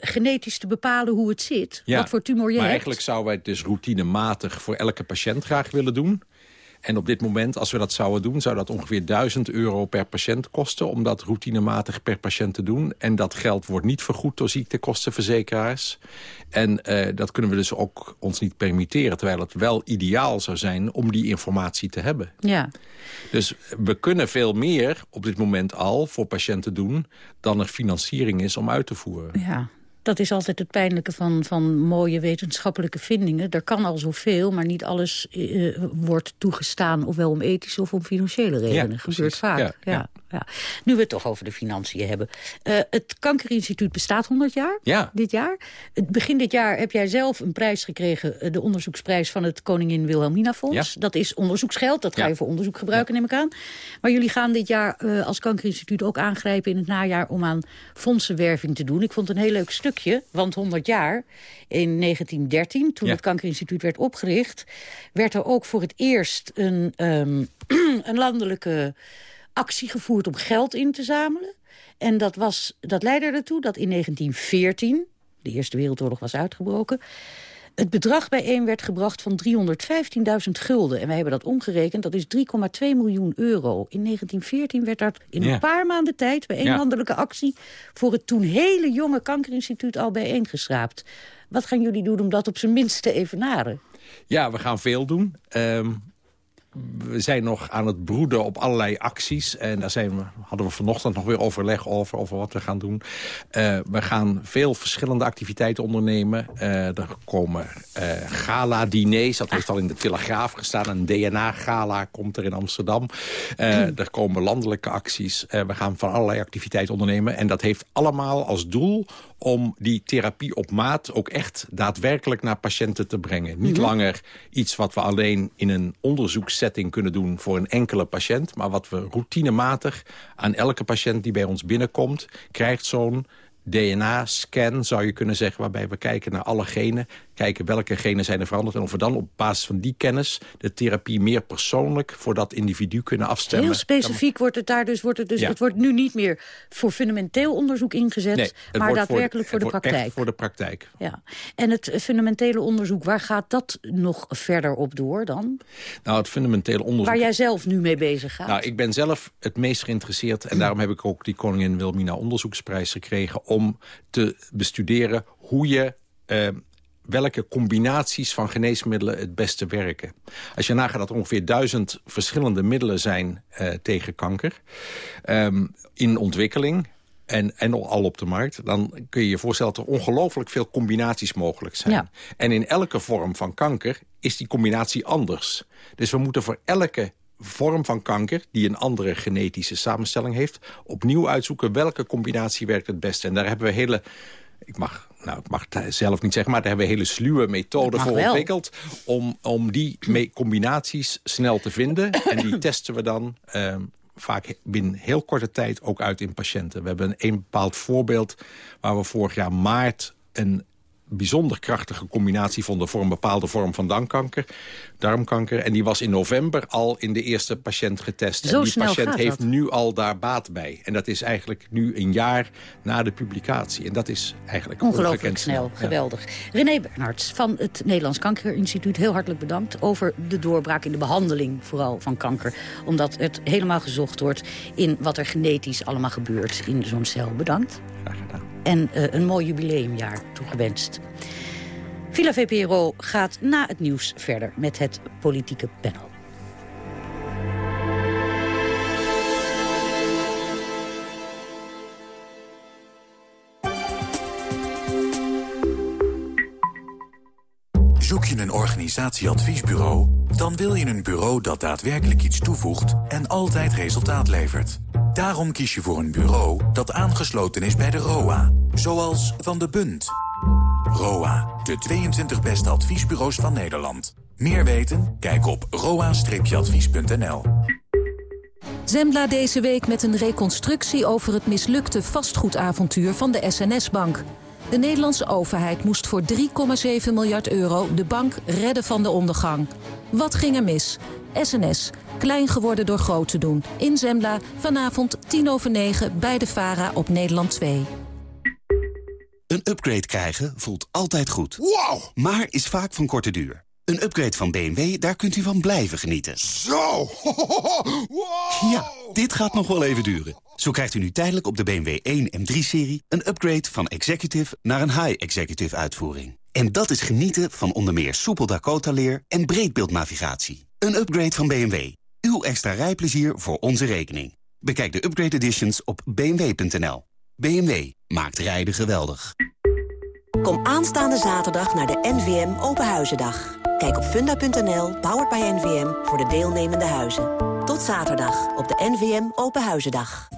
genetisch te bepalen hoe het zit. Ja, Wat voor tumor je maar hebt. eigenlijk zouden wij het dus routinematig voor elke patiënt graag willen doen. En op dit moment, als we dat zouden doen... zou dat ongeveer 1000 euro per patiënt kosten... om dat routinematig per patiënt te doen. En dat geld wordt niet vergoed door ziektekostenverzekeraars. En eh, dat kunnen we dus ook ons niet permitteren... terwijl het wel ideaal zou zijn om die informatie te hebben. Ja. Dus we kunnen veel meer op dit moment al voor patiënten doen... dan er financiering is om uit te voeren. Ja, dat is altijd het pijnlijke van, van mooie wetenschappelijke vindingen. Er kan al zoveel, maar niet alles eh, wordt toegestaan... ofwel om ethische of om financiële redenen. Ja, gebeurt vaak. Ja, Ja, ja. Nu we het toch over de financiën hebben. Eh, het Kankerinstituut bestaat 100 jaar Ja. dit jaar. Begin dit jaar heb jij zelf een prijs gekregen... eh, de onderzoeksprijs van het Koningin Wilhelmina Fonds. Ja. Dat is onderzoeksgeld, dat ga je voor onderzoek gebruiken, neem ik aan. Maar jullie gaan dit jaar eh, als Kankerinstituut ook aangrijpen in het najaar... om aan fondsenwerving te doen. Ik vond het een heel leuk stukje, want 100 jaar... In 1913, toen het Kankerinstituut werd opgericht... werd er ook voor het eerst een, ehm, een landelijke actie gevoerd om geld in te zamelen. En dat, was, dat leidde ertoe dat in 1914, de Eerste Wereldoorlog was uitgebroken... het bedrag bijeen werd gebracht van 315.000 gulden. En wij hebben dat omgerekend, dat is 3,2 miljoen euro. In 1914 werd dat in Ja. een paar maanden tijd... bij één Ja. landelijke actie voor het toen hele jonge kankerinstituut al bijeengeschraapt. Wat gaan jullie doen om dat op zijn minst te evenaren? Ja, we gaan veel doen. Ehm, we zijn nog aan het broeden op allerlei acties. En daar zijn we, hadden we vanochtend nog weer overleg over, over wat we gaan doen. Eh, we gaan veel verschillende activiteiten ondernemen. Eh, er komen eh, gala-diners, dat heeft al in de Telegraaf gestaan. Een DNA-gala komt er in Amsterdam. Er komen landelijke acties. We gaan van allerlei activiteiten ondernemen. En dat heeft allemaal als doel om die therapie op maat ook echt daadwerkelijk naar patiënten te brengen. Niet Mhm. langer iets wat we alleen in een onderzoekssetting kunnen doen voor een enkele patiënt, maar wat we routinematig aan elke patiënt die bij ons binnenkomt, krijgt zo'n DNA-scan, zou je kunnen zeggen... waarbij we kijken naar alle genen, kijken welke genen zijn er veranderd... en of we dan op basis van die kennis de therapie meer persoonlijk... voor dat individu kunnen afstemmen. Heel specifiek wordt het daar dus, wordt het dus Ja. het wordt nu niet meer voor fundamenteel onderzoek ingezet, Nee, maar daadwerkelijk voor, de praktijk. voor de praktijk. Ja. En het fundamentele onderzoek, waar gaat dat nog verder op door dan? Nou, het fundamentele onderzoek... Waar jij zelf nu mee bezig gaat? Nou, ik ben zelf het meest geïnteresseerd... en daarom heb ik ook die Koningin Wilmina onderzoeksprijs gekregen... om te bestuderen hoe je... eh, welke combinaties van geneesmiddelen het beste werken. Als je nagaat dat er ongeveer duizend verschillende middelen zijn eh, tegen kanker... ehm, in ontwikkeling en, en al op de markt... dan kun je je voorstellen dat er ongelooflijk veel combinaties mogelijk zijn. Ja. En in elke vorm van kanker is die combinatie anders. Dus we moeten voor elke vorm van kanker... die een andere genetische samenstelling heeft... opnieuw uitzoeken welke combinatie werkt het beste. En daar hebben we hele... Ik mag, nou, ik mag het zelf niet zeggen, maar daar hebben we hele sluwe methoden voor wel. ontwikkeld... om, om die combinaties snel te vinden. en die testen we dan ehm, vaak binnen heel korte tijd ook uit in patiënten. We hebben een bepaald voorbeeld waar we vorig jaar maart... een bijzonder krachtige combinatie vonden voor een bepaalde vorm van darmkanker. Darmkanker. En die was in november al in de eerste patiënt getest. Zo en die patiënt heeft dat. nu al daar baat bij. En dat is eigenlijk nu een jaar na de publicatie. En dat is eigenlijk Ongelooflijk snel, Ja. geweldig. René Bernhards van het Nederlands Kankerinstituut, heel hartelijk bedankt... over de doorbraak in de behandeling vooral van kanker. Omdat het helemaal gezocht wordt in wat er genetisch allemaal gebeurt in zo'n cel. Bedankt. Graag gedaan. En eh, een mooi jubileumjaar toegewenst. Villa VPRO gaat na het nieuws verder met het politieke panel. Zoek je een organisatieadviesbureau? Dan wil je een bureau dat daadwerkelijk iets toevoegt en altijd resultaat levert. Daarom kies je voor een bureau dat aangesloten is bij de ROA. Zoals Van de Bunt. ROA, de 22 beste adviesbureaus van Nederland. Meer weten? Kijk op roa-advies.nl. Zembla deze week met een reconstructie over het mislukte vastgoedavontuur van de SNS-bank. De Nederlandse overheid moest voor 3,7 miljard euro de bank redden van de ondergang. Wat ging er mis? SNS, klein geworden door groot te doen. In Zembla, vanavond 10 over 9 bij de VARA op Nederland 2. Een upgrade krijgen voelt altijd goed. Wow! Maar is vaak van korte duur. Een upgrade van BMW, daar kunt u van blijven genieten. Zo! Wow! Ja, dit gaat nog wel even duren. Zo krijgt u nu tijdelijk op de BMW 1 en 3-serie... een upgrade van executive naar een high-executive uitvoering. En dat is genieten van onder meer soepel Dakota-leer en breedbeeldnavigatie. Een upgrade van BMW. Uw extra rijplezier voor onze rekening. Bekijk de upgrade editions op bmw.nl. BMW maakt rijden geweldig. Kom aanstaande zaterdag naar de NVM Openhuizendag. Kijk op funda.nl, powered by NVM, voor de deelnemende huizen. Tot zaterdag op de NVM Openhuizendag.